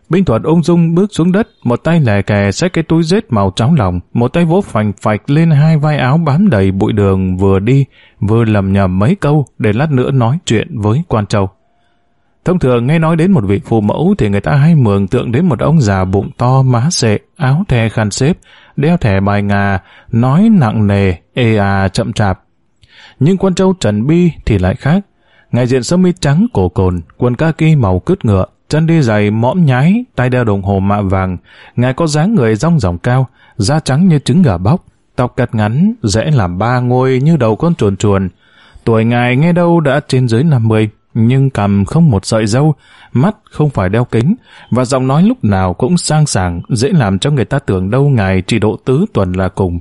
Binh thuật ung dung bước xuống đất, một tay lè kè xách cái túi rết màu trắng lòng, một tay vỗ phành phạch lên hai vai áo bám đầy bụi đường vừa đi, vừa lầm nhầm mấy câu để lát nữa nói chuyện với quan châu. Thông thường nghe nói đến một vị phụ mẫu thì người ta hay mường tượng đến một ông già bụng to, má xệ, áo thè khăn xếp, đeo thẻ bài ngà, nói nặng nề, ê à chậm chạp, nhưng quân châu Trần Bi thì lại khác. Ngày diện sơ mi trắng cổ cồn, quần kaki màu cứt ngựa, chân đi giày mõm nhái, tay đeo đồng hồ mạ vàng. Ngài có dáng người rong ròng cao, da trắng như trứng gà bóc, tóc cật ngắn, dễ làm ba ngôi như đầu con chuồn chuồn. Tuổi ngài nghe đâu đã trên dưới 50, nhưng cầm không một sợi dâu, mắt không phải đeo kính, và giọng nói lúc nào cũng sang sảng, dễ làm cho người ta tưởng đâu ngài chỉ độ tứ tuần là cùng.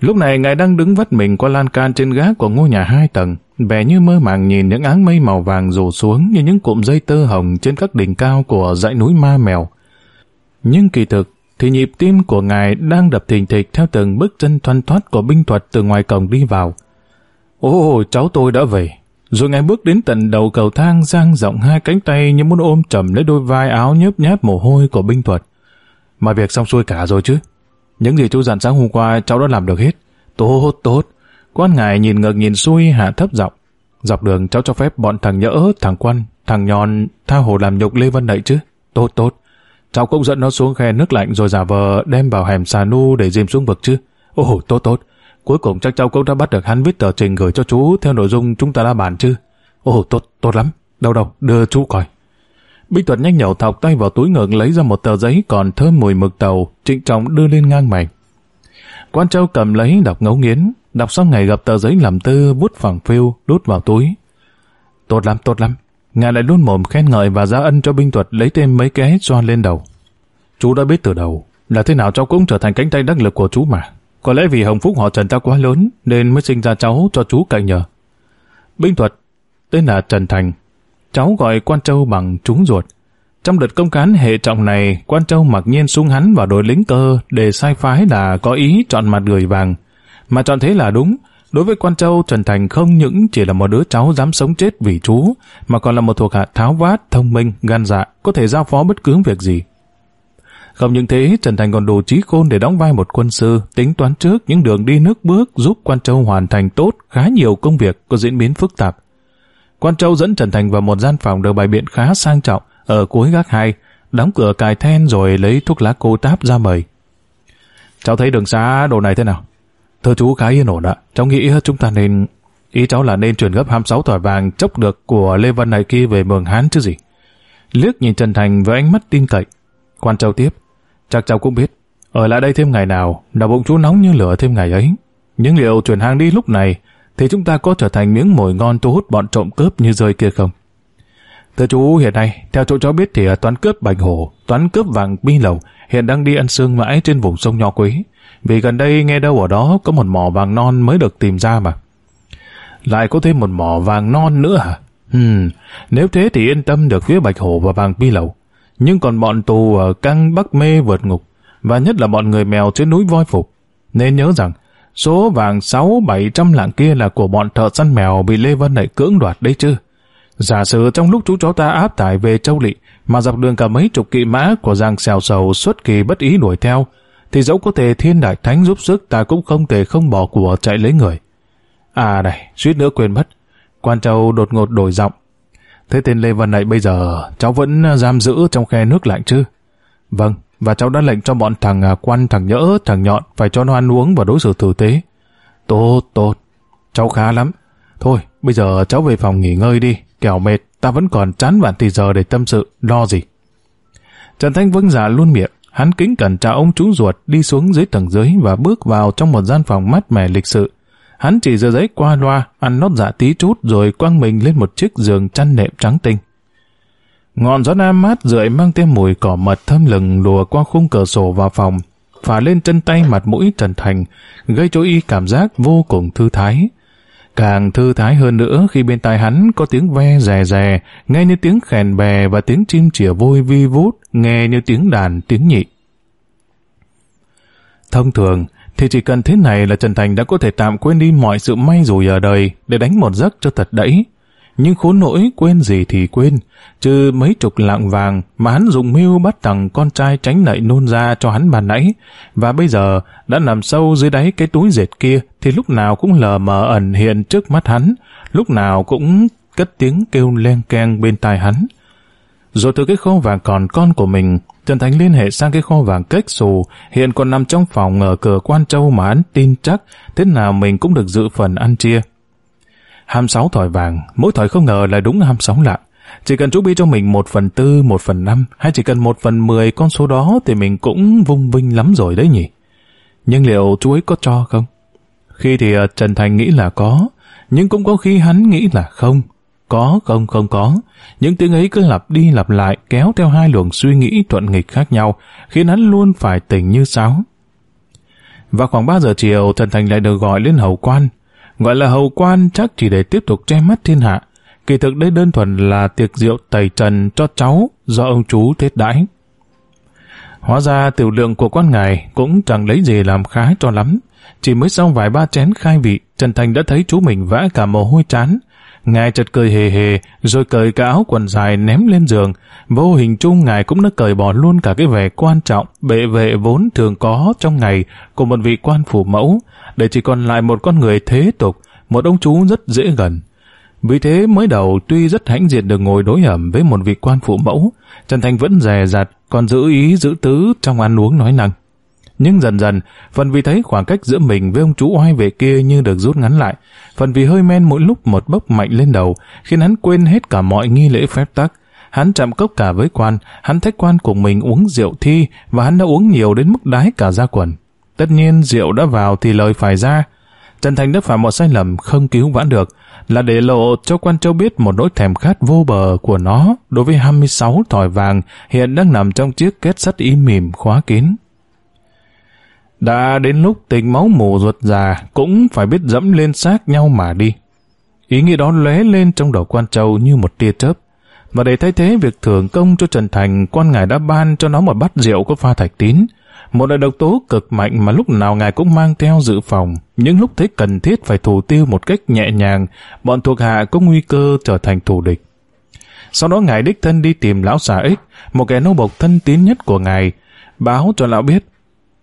Lúc này ngài đang đứng vắt mình qua lan can trên gác của ngôi nhà hai tầng, vẻ như mơ màng nhìn những áng mây màu vàng rủ xuống như những cụm dây tơ hồng trên các đỉnh cao của dãy núi ma mèo. Nhưng kỳ thực, thì nhịp tim của ngài đang đập thình thịch theo từng bước chân thoăn thoát của binh thuật từ ngoài cổng đi vào. Ô, cháu tôi đã về. Rồi ngài bước đến tận đầu cầu thang giang rộng hai cánh tay như muốn ôm chầm lấy đôi vai áo nhớp nháp mồ hôi của binh thuật. Mà việc xong xuôi cả rồi chứ? Những gì chú dặn sáng hôm qua cháu đã làm được hết. Tốt, tốt. Quan ngài nhìn ngược nhìn xuôi hạ thấp giọng. Dọc đường cháu cho phép bọn thằng nhỡ, thằng quan, thằng nhòn tha hồ làm nhục Lê Vân đấy chứ. Tốt, tốt. Cháu cũng dẫn nó xuống khe nước lạnh rồi giả vờ đem vào hẻm xà nu để dìm xuống vực chứ. Ồ, tốt, tốt. Cuối cùng chắc cháu cũng đã bắt được hắn viết tờ trình gửi cho chú theo nội dung chúng ta đã bàn chứ. Ồ, tốt, tốt lắm. Đâu đâu, đưa chú coi. Bí thuật nhanh nhẩu thọc tay vào túi ngực lấy ra một tờ giấy còn thơm mùi mực tàu, trịnh trọng đưa lên ngang mảnh. Quan Châu cầm lấy đọc ngấu nghiến, đọc xong ngày gặp tờ giấy làm tư bút phẳng phiêu đút vào túi. Tốt lắm, tốt lắm. Ngài lại luôn mồm khen ngợi và giá ân cho binh thuật lấy thêm mấy cái cho lên đầu. Chú đã biết từ đầu, là thế nào cháu cũng trở thành cánh tay đắc lực của chú mà. Có lẽ vì hồng phúc họ Trần ta quá lớn nên mới sinh ra cháu cho chú cậy nhờ. Binh thuật, tên là Trần Thành, cháu gọi Quan Châu bằng trúng ruột. Trong đợt công cán hệ trọng này, Quan Châu mặc nhiên sung hắn vào đội lính cơ để sai phái là có ý chọn mặt gửi vàng. Mà chọn thế là đúng, đối với Quan Châu, Trần Thành không những chỉ là một đứa cháu dám sống chết vì chú, mà còn là một thuộc hạ tháo vát, thông minh, gan dạ, có thể giao phó bất cứ việc gì. Không những thế, Trần Thành còn đủ trí khôn để đóng vai một quân sư, tính toán trước những đường đi nước bước giúp Quan Châu hoàn thành tốt khá nhiều công việc có diễn biến phức tạp. Quan Châu dẫn Trần Thành vào một gian phòng được bài biện khá sang trọng ở cuối gác hai, đóng cửa cài then rồi lấy thuốc lá cô táp ra mời. Cháu thấy đường xá đồ này thế nào? Thưa chú khá yên ổn ạ. Cháu nghĩ chúng ta nên... Ý cháu là nên chuyển gấp 26 tỏi vàng chốc được của Lê Văn này kia về Mường Hán chứ gì. Liếc nhìn Trần Thành với ánh mắt tin cậy. Quan Châu tiếp. Chắc cháu cũng biết. Ở lại đây thêm ngày nào, là bụng chú nóng như lửa thêm ngày ấy. Những liệu chuyển hàng đi lúc này thì chúng ta có trở thành miếng mồi ngon thu hút bọn trộm cướp như rơi kia không? Thưa chú, hiện nay, theo chỗ cháu biết thì à, toán cướp Bành Hồ, toán cướp Vàng Bi Lầu hiện đang đi ăn xương mãi trên vùng sông Nho Quế. Vì gần đây nghe đâu ở đó có một mỏ vàng non mới được tìm ra mà. Lại có thêm một mỏ vàng non nữa hả? Ừm, nếu thế thì yên tâm được phía Bạch Hồ và Vàng Bi Lầu. Nhưng còn bọn tù ở căng Bắc Mê vượt ngục, và nhất là bọn người mèo trên núi voi phục. Nên nhớ rằng, Số vàng sáu bảy trăm lạng kia là của bọn thợ săn mèo bị Lê vân này cưỡng đoạt đấy chứ. Giả sử trong lúc chú chó ta áp tải về châu lị, mà dọc đường cả mấy chục kỵ mã của giang xèo sầu xuất kỳ bất ý đuổi theo, thì dẫu có thể thiên đại thánh giúp sức ta cũng không thể không bỏ của chạy lấy người. À này, suýt nữa quên mất. Quan Châu đột ngột đổi giọng. Thế tên Lê vân này bây giờ cháu vẫn giam giữ trong khe nước lạnh chứ? Vâng, và cháu đã lệnh cho bọn thằng à, quan, thằng nhỡ, thằng nhọn phải cho nó ăn uống và đối xử tử tế. Tốt, tốt. Cháu khá lắm. Thôi, bây giờ cháu về phòng nghỉ ngơi đi, kẻo mệt, ta vẫn còn chán vạn thì giờ để tâm sự, lo gì. Trần Thanh vững dạ luôn miệng, hắn kính cẩn chào ông chú ruột đi xuống dưới tầng dưới và bước vào trong một gian phòng mát mẻ lịch sự. Hắn chỉ giờ giấy qua loa, ăn nốt dạ tí chút rồi quăng mình lên một chiếc giường chăn nệm trắng tinh. Ngọn gió nam mát rượi mang thêm mùi cỏ mật thơm lừng lùa qua khung cửa sổ vào phòng, phả lên chân tay mặt mũi Trần Thành, gây cho y cảm giác vô cùng thư thái. Càng thư thái hơn nữa khi bên tai hắn có tiếng ve rè rè, nghe như tiếng khèn bè và tiếng chim chìa vôi vi vút, nghe như tiếng đàn, tiếng nhị. Thông thường, thì chỉ cần thế này là Trần Thành đã có thể tạm quên đi mọi sự may rủi ở đời để đánh một giấc cho thật đẫy nhưng khốn nỗi quên gì thì quên, trừ mấy chục lạng vàng mà hắn dùng mưu bắt thằng con trai tránh nậy nôn ra cho hắn bàn nãy, và bây giờ đã nằm sâu dưới đáy cái túi dệt kia thì lúc nào cũng lờ mờ ẩn hiện trước mắt hắn, lúc nào cũng cất tiếng kêu len keng bên tai hắn. Rồi từ cái kho vàng còn con của mình, Trần thánh liên hệ sang cái kho vàng cách xù, hiện còn nằm trong phòng ở cửa Quan Châu mà hắn tin chắc thế nào mình cũng được dự phần ăn chia. 26 thỏi vàng, mỗi thỏi không ngờ lại đúng 26 lạng. Chỉ cần chuẩn bị cho mình 1 phần 4, 1 phần 5 hay chỉ cần 1 phần 10 con số đó thì mình cũng vung vinh lắm rồi đấy nhỉ. Nhưng liệu chú ấy có cho không? Khi thì ờ, Trần Thành nghĩ là có, nhưng cũng có khi hắn nghĩ là không. Có không không có, những tiếng ấy cứ lặp đi lặp lại kéo theo hai luồng suy nghĩ thuận nghịch khác nhau, khiến hắn luôn phải tỉnh như sáo. Và khoảng 3 giờ chiều, Trần Thành lại được gọi lên hầu quan, Gọi là hầu quan chắc chỉ để tiếp tục che mắt thiên hạ. Kỳ thực đây đơn thuần là tiệc rượu tẩy trần cho cháu do ông chú tết đãi. Hóa ra tiểu lượng của quan ngài cũng chẳng lấy gì làm khá cho lắm. Chỉ mới xong vài ba chén khai vị, Trần Thành đã thấy chú mình vã cả mồ hôi chán. Ngài chật cười hề hề, rồi cởi cả áo quần dài ném lên giường. Vô hình chung ngài cũng đã cởi bỏ luôn cả cái vẻ quan trọng, bệ vệ vốn thường có trong ngày của một vị quan phủ mẫu, để chỉ còn lại một con người thế tục, một ông chú rất dễ gần. Vì thế mới đầu tuy rất hãnh diện được ngồi đối ẩm với một vị quan phụ mẫu, Trần Thành vẫn dè dặt, còn giữ ý giữ tứ trong ăn uống nói năng. Nhưng dần dần, phần vì thấy khoảng cách giữa mình với ông chú oai về kia như được rút ngắn lại, phần vì hơi men mỗi lúc một bốc mạnh lên đầu, khiến hắn quên hết cả mọi nghi lễ phép tắc. Hắn chạm cốc cả với quan, hắn thách quan của mình uống rượu thi và hắn đã uống nhiều đến mức đái cả da quần. Tất nhiên rượu đã vào thì lời phải ra. Trần Thành đức phạm một sai lầm không cứu vãn được là để lộ cho Quan Châu biết một nỗi thèm khát vô bờ của nó đối với 26 thỏi vàng hiện đang nằm trong chiếc kết sắt im mìm khóa kín. Đã đến lúc tình máu mù ruột già cũng phải biết dẫm lên xác nhau mà đi. Ý nghĩ đó lóe lên trong đầu Quan Châu như một tia chớp. Và để thay thế việc thưởng công cho Trần Thành, quan ngài đã ban cho nó một bát rượu có pha thạch tín, một loại độc tố cực mạnh mà lúc nào ngài cũng mang theo dự phòng. Những lúc thấy cần thiết phải thủ tiêu một cách nhẹ nhàng, bọn thuộc hạ có nguy cơ trở thành thủ địch. Sau đó ngài đích thân đi tìm lão xà ích, một kẻ nô bộc thân tín nhất của ngài, báo cho lão biết.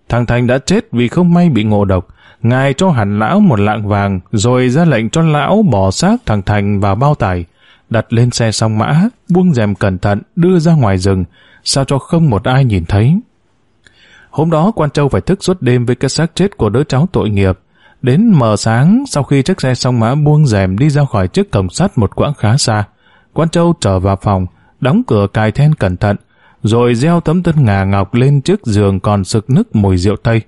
Thằng Thành đã chết vì không may bị ngộ độc. Ngài cho hẳn lão một lạng vàng, rồi ra lệnh cho lão bỏ xác thằng Thành vào bao tải, đặt lên xe song mã, buông rèm cẩn thận, đưa ra ngoài rừng, sao cho không một ai nhìn thấy. Hôm đó Quan Châu phải thức suốt đêm với cái xác chết của đứa cháu tội nghiệp. Đến mờ sáng, sau khi chiếc xe xong mã buông rèm đi ra khỏi chiếc cổng sắt một quãng khá xa, Quan Châu trở vào phòng, đóng cửa cài then cẩn thận, rồi gieo tấm tân ngà ngọc lên chiếc giường còn sực nức mùi rượu tây.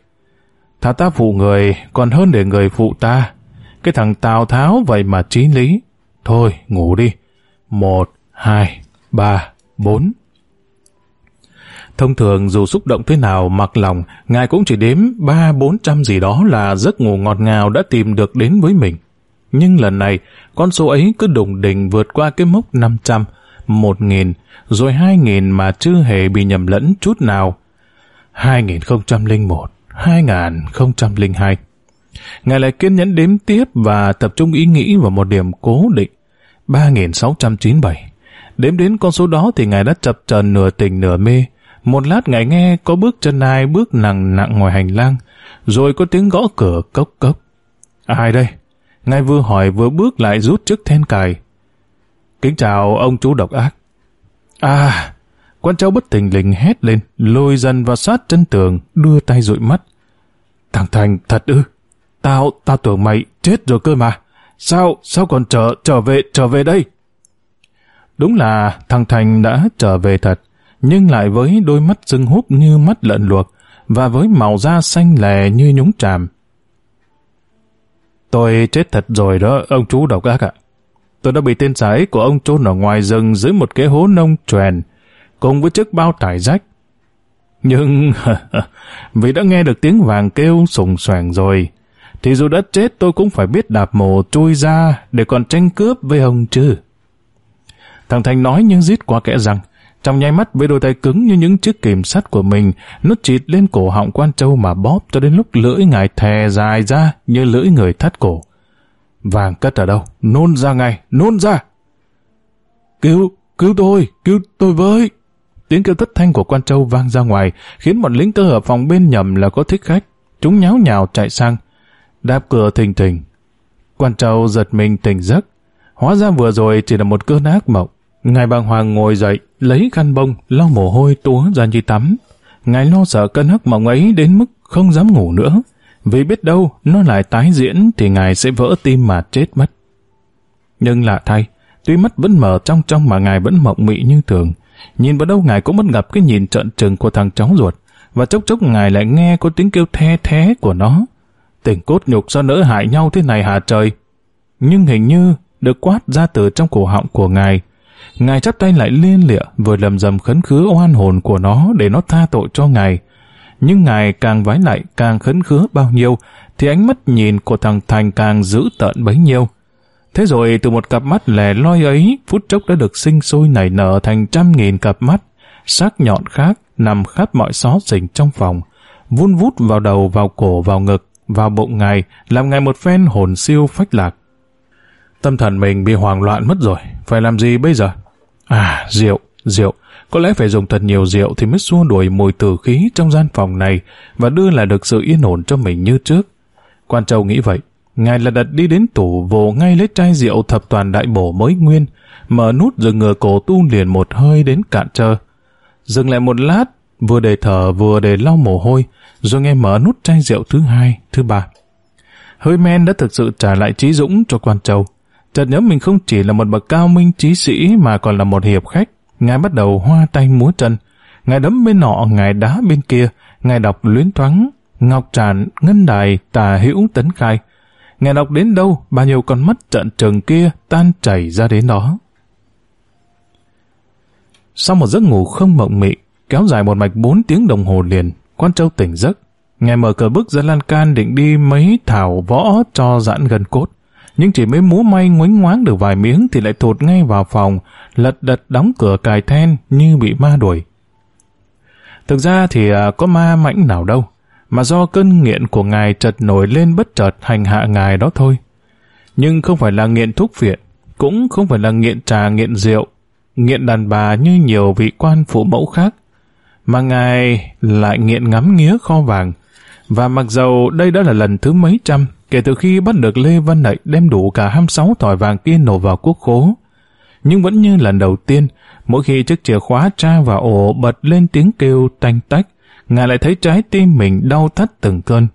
Thà ta phụ người, còn hơn để người phụ ta. Cái thằng Tào Tháo vậy mà trí lý. Thôi, ngủ đi. Một, hai, ba, bốn thông thường dù xúc động thế nào mặc lòng, ngài cũng chỉ đếm ba bốn trăm gì đó là giấc ngủ ngọt ngào đã tìm được đến với mình. Nhưng lần này, con số ấy cứ đùng đỉnh vượt qua cái mốc 500, 1.000, rồi 2.000 mà chưa hề bị nhầm lẫn chút nào. 2001, 2002. Ngài lại kiên nhẫn đếm tiếp và tập trung ý nghĩ vào một điểm cố định. 3697. Đếm đến con số đó thì ngài đã chập chờn nửa tình nửa mê, một lát ngài nghe có bước chân ai bước nặng nặng ngoài hành lang, rồi có tiếng gõ cửa cốc cốc. Ai đây? Ngài vừa hỏi vừa bước lại rút chiếc then cài. Kính chào ông chú độc ác. À, quan cháu bất tình lình hét lên, lôi dần vào sát chân tường, đưa tay dụi mắt. Thằng Thành thật ư, tao, tao tưởng mày chết rồi cơ mà. Sao, sao còn trở, trở về, trở về đây? Đúng là thằng Thành đã trở về thật nhưng lại với đôi mắt sưng húp như mắt lợn luộc và với màu da xanh lè như nhúng tràm. Tôi chết thật rồi đó, ông chú độc ác ạ. Tôi đã bị tên xà của ông trôn ở ngoài rừng dưới một cái hố nông trèn, cùng với chiếc bao tải rách. Nhưng vì đã nghe được tiếng vàng kêu sùng soàng rồi, thì dù đã chết tôi cũng phải biết đạp mồ chui ra để còn tranh cướp với ông chứ. Thằng Thành nói nhưng rít qua kẽ rằng, trong nháy mắt với đôi tay cứng như những chiếc kìm sắt của mình, nó chịt lên cổ họng quan trâu mà bóp cho đến lúc lưỡi ngài thè dài ra như lưỡi người thắt cổ. Vàng cất ở đâu? Nôn ra ngay, nôn ra! Cứu, cứu tôi, cứu tôi với! Tiếng kêu thất thanh của quan trâu vang ra ngoài, khiến một lính cơ hợp phòng bên nhầm là có thích khách. Chúng nháo nhào chạy sang, đạp cửa thình thình. Quan trâu giật mình tỉnh giấc. Hóa ra vừa rồi chỉ là một cơn ác mộng. Ngài bàng hoàng ngồi dậy, lấy khăn bông, lau mồ hôi túa ra như tắm. Ngài lo sợ cơn hắc mộng ấy đến mức không dám ngủ nữa, vì biết đâu nó lại tái diễn thì ngài sẽ vỡ tim mà chết mất. Nhưng lạ thay, tuy mắt vẫn mở trong trong mà ngài vẫn mộng mị như thường. Nhìn vào đâu ngài cũng bất ngập cái nhìn trợn trừng của thằng cháu ruột, và chốc chốc ngài lại nghe có tiếng kêu the thế của nó. Tình cốt nhục do nỡ hại nhau thế này hả trời? Nhưng hình như được quát ra từ trong cổ họng của ngài, ngài chắp tay lại liên lịa vừa lầm rầm khấn khứa oan hồn của nó để nó tha tội cho ngài. Nhưng ngài càng vái lại càng khấn khứa bao nhiêu thì ánh mắt nhìn của thằng Thành càng dữ tợn bấy nhiêu. Thế rồi từ một cặp mắt lẻ loi ấy phút chốc đã được sinh sôi nảy nở thành trăm nghìn cặp mắt sắc nhọn khác nằm khắp mọi xó xỉnh trong phòng vun vút vào đầu, vào cổ, vào ngực, vào bụng ngài, làm ngài một phen hồn siêu phách lạc. Tâm thần mình bị hoảng loạn mất rồi, phải làm gì bây giờ? À, rượu, rượu. Có lẽ phải dùng thật nhiều rượu thì mới xua đuổi mùi tử khí trong gian phòng này và đưa lại được sự yên ổn cho mình như trước. Quan Châu nghĩ vậy. Ngài là đặt đi đến tủ vồ ngay lấy chai rượu thập toàn đại bổ mới nguyên, mở nút rồi ngừa cổ tu liền một hơi đến cạn trơ. Dừng lại một lát, vừa để thở vừa để lau mồ hôi, rồi nghe mở nút chai rượu thứ hai, thứ ba. Hơi men đã thực sự trả lại trí dũng cho Quan Châu. Chợt nhớ mình không chỉ là một bậc cao minh trí sĩ mà còn là một hiệp khách. Ngài bắt đầu hoa tay múa chân. Ngài đấm bên nọ, ngài đá bên kia. Ngài đọc luyến thoáng, ngọc tràn, ngân đài, tà hữu tấn khai. Ngài đọc đến đâu, bao nhiêu con mắt trận trường kia tan chảy ra đến đó. Sau một giấc ngủ không mộng mị, kéo dài một mạch bốn tiếng đồng hồ liền, quan châu tỉnh giấc. Ngài mở cờ bức ra lan can định đi mấy thảo võ cho giãn gần cốt nhưng chỉ mới múa may ngoánh ngoáng được vài miếng thì lại thụt ngay vào phòng, lật đật đóng cửa cài then như bị ma đuổi. Thực ra thì à, có ma mãnh nào đâu, mà do cơn nghiện của ngài chợt nổi lên bất chợt hành hạ ngài đó thôi. Nhưng không phải là nghiện thuốc phiện, cũng không phải là nghiện trà nghiện rượu, nghiện đàn bà như nhiều vị quan phụ mẫu khác, mà ngài lại nghiện ngắm nghía kho vàng. Và mặc dầu đây đã là lần thứ mấy trăm kể từ khi bắt được Lê Văn Đại đem đủ cả 26 tỏi vàng kia nổ vào quốc khố. Nhưng vẫn như lần đầu tiên, mỗi khi chiếc chìa khóa tra vào ổ bật lên tiếng kêu tanh tách, ngài lại thấy trái tim mình đau thắt từng cơn.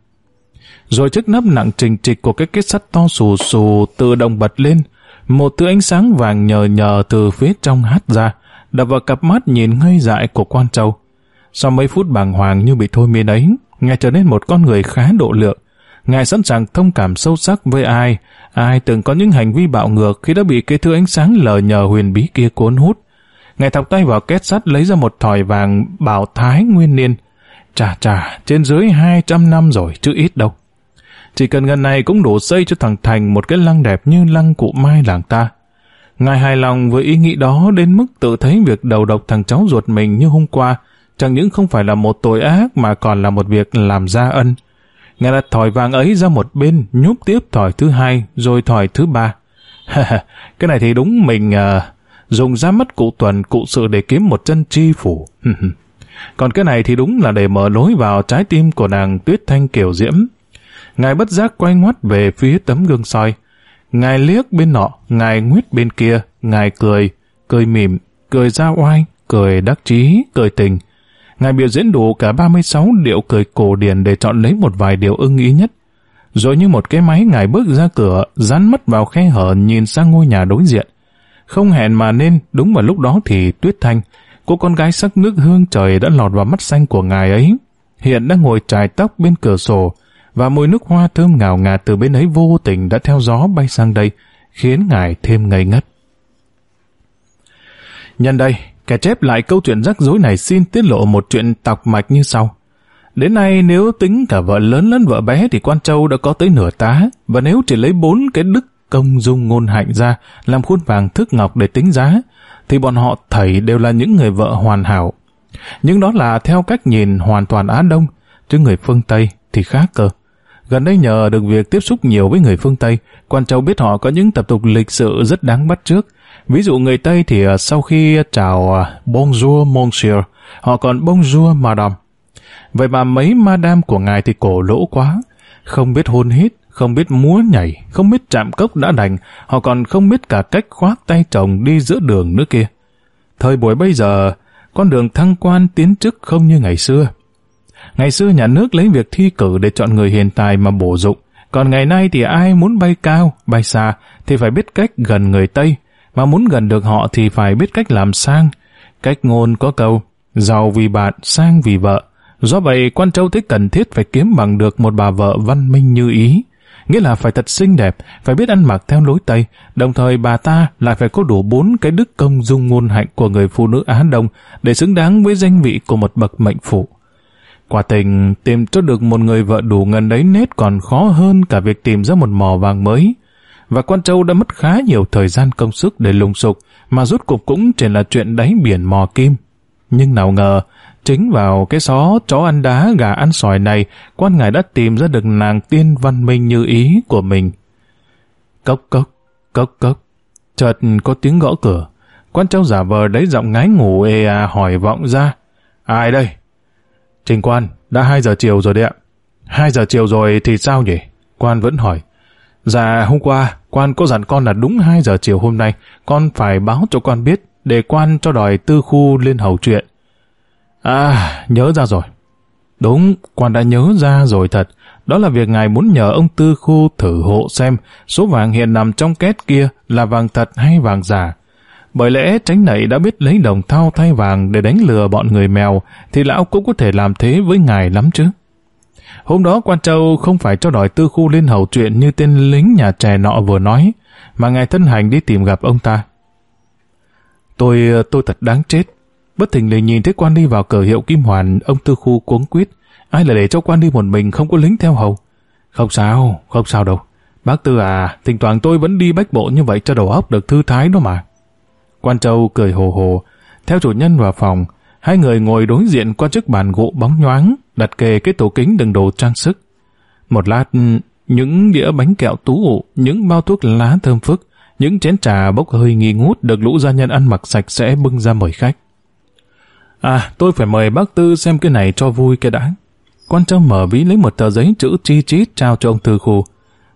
Rồi chiếc nắp nặng trình trịch của cái kết sắt to xù xù tự động bật lên, một thứ ánh sáng vàng nhờ nhờ từ phía trong hát ra, đập vào cặp mắt nhìn ngây dại của quan trâu. Sau mấy phút bàng hoàng như bị thôi miên ấy, ngài trở nên một con người khá độ lượng, Ngài sẵn sàng thông cảm sâu sắc với ai, ai từng có những hành vi bạo ngược khi đã bị cái thứ ánh sáng lờ nhờ huyền bí kia cuốn hút. Ngài thọc tay vào két sắt lấy ra một thỏi vàng bảo thái nguyên niên. Chà chà, trên dưới 200 năm rồi, chứ ít đâu. Chỉ cần ngân này cũng đủ xây cho thằng Thành một cái lăng đẹp như lăng cụ mai làng ta. Ngài hài lòng với ý nghĩ đó đến mức tự thấy việc đầu độc thằng cháu ruột mình như hôm qua, chẳng những không phải là một tội ác mà còn là một việc làm gia ân. Ngài đặt thỏi vàng ấy ra một bên, nhúc tiếp thỏi thứ hai, rồi thỏi thứ ba. cái này thì đúng mình uh, dùng ra mắt cụ tuần cụ sự để kiếm một chân chi phủ. Còn cái này thì đúng là để mở lối vào trái tim của nàng Tuyết Thanh Kiều Diễm. Ngài bất giác quay ngoắt về phía tấm gương soi. Ngài liếc bên nọ, ngài nguyết bên kia, ngài cười, cười mỉm, cười ra oai, cười đắc chí, cười tình. Ngài biểu diễn đủ cả 36 điệu cười cổ điển để chọn lấy một vài điều ưng ý nhất. Rồi như một cái máy ngài bước ra cửa, dán mắt vào khe hở nhìn sang ngôi nhà đối diện. Không hẹn mà nên, đúng vào lúc đó thì Tuyết Thanh, cô con gái sắc nước hương trời đã lọt vào mắt xanh của ngài ấy. Hiện đang ngồi trải tóc bên cửa sổ, và mùi nước hoa thơm ngào ngạt từ bên ấy vô tình đã theo gió bay sang đây, khiến ngài thêm ngây ngất. Nhân đây, Kẻ chép lại câu chuyện rắc rối này xin tiết lộ một chuyện tọc mạch như sau. Đến nay nếu tính cả vợ lớn lẫn vợ bé thì Quan Châu đã có tới nửa tá, và nếu chỉ lấy bốn cái đức công dung ngôn hạnh ra làm khuôn vàng thức ngọc để tính giá, thì bọn họ thầy đều là những người vợ hoàn hảo. Nhưng đó là theo cách nhìn hoàn toàn Á Đông, chứ người phương Tây thì khác cơ. Gần đây nhờ được việc tiếp xúc nhiều với người phương Tây, Quan Châu biết họ có những tập tục lịch sự rất đáng bắt trước. Ví dụ người Tây thì à, sau khi chào à, bonjour monsieur, họ còn bonjour madame. Vậy mà mấy madame của ngài thì cổ lỗ quá, không biết hôn hít, không biết múa nhảy, không biết chạm cốc đã đành, họ còn không biết cả cách khoác tay chồng đi giữa đường nữa kia. Thời buổi bây giờ, con đường thăng quan tiến chức không như ngày xưa. Ngày xưa nhà nước lấy việc thi cử để chọn người hiền tài mà bổ dụng, còn ngày nay thì ai muốn bay cao, bay xa thì phải biết cách gần người Tây, mà muốn gần được họ thì phải biết cách làm sang. Cách ngôn có câu, giàu vì bạn, sang vì vợ. Do vậy, Quan Châu thấy cần thiết phải kiếm bằng được một bà vợ văn minh như ý. Nghĩa là phải thật xinh đẹp, phải biết ăn mặc theo lối Tây, đồng thời bà ta lại phải có đủ bốn cái đức công dung ngôn hạnh của người phụ nữ Á Đông để xứng đáng với danh vị của một bậc mệnh phụ. Quả tình, tìm cho được một người vợ đủ ngần đấy nết còn khó hơn cả việc tìm ra một mỏ vàng mới. Và Quan Châu đã mất khá nhiều thời gian công sức để lùng sục, mà rút cục cũng chỉ là chuyện đáy biển mò kim. Nhưng nào ngờ, chính vào cái xó chó ăn đá gà ăn sỏi này, quan ngài đã tìm ra được nàng tiên văn minh như ý của mình. Cốc cốc, cốc cốc, chợt có tiếng gõ cửa. Quan Châu giả vờ đấy giọng ngái ngủ ê à hỏi vọng ra. Ai đây? Trình quan, đã 2 giờ chiều rồi đấy ạ. 2 giờ chiều rồi thì sao nhỉ? Quan vẫn hỏi. Dạ hôm qua, quan có dặn con là đúng 2 giờ chiều hôm nay, con phải báo cho quan biết để quan cho đòi tư khu lên hầu chuyện. À, nhớ ra rồi. Đúng, quan đã nhớ ra rồi thật. Đó là việc ngài muốn nhờ ông tư khu thử hộ xem số vàng hiện nằm trong két kia là vàng thật hay vàng giả. Bởi lẽ tránh nảy đã biết lấy đồng thau thay vàng để đánh lừa bọn người mèo, thì lão cũng có thể làm thế với ngài lắm chứ. Hôm đó Quan Châu không phải cho đòi tư khu liên hầu chuyện như tên lính nhà trẻ nọ vừa nói, mà ngài thân hành đi tìm gặp ông ta. Tôi, tôi thật đáng chết. Bất thình lình nhìn thấy quan đi vào cờ hiệu Kim Hoàn, ông tư khu cuống quýt. Ai là để cho quan đi một mình không có lính theo hầu? Không sao, không sao đâu. Bác Tư à, thỉnh thoảng tôi vẫn đi bách bộ như vậy cho đầu óc được thư thái đó mà. Quan Châu cười hồ hồ, theo chủ nhân vào phòng, hai người ngồi đối diện qua chiếc bàn gỗ bóng nhoáng, đặt kề cái tủ kính đựng đồ trang sức. Một lát, những đĩa bánh kẹo tú ụ, những bao thuốc lá thơm phức, những chén trà bốc hơi nghi ngút được lũ gia nhân ăn mặc sạch sẽ bưng ra mời khách. À, tôi phải mời bác Tư xem cái này cho vui cái đã. Quan Châu mở ví lấy một tờ giấy chữ chi chít trao cho ông Tư Khu.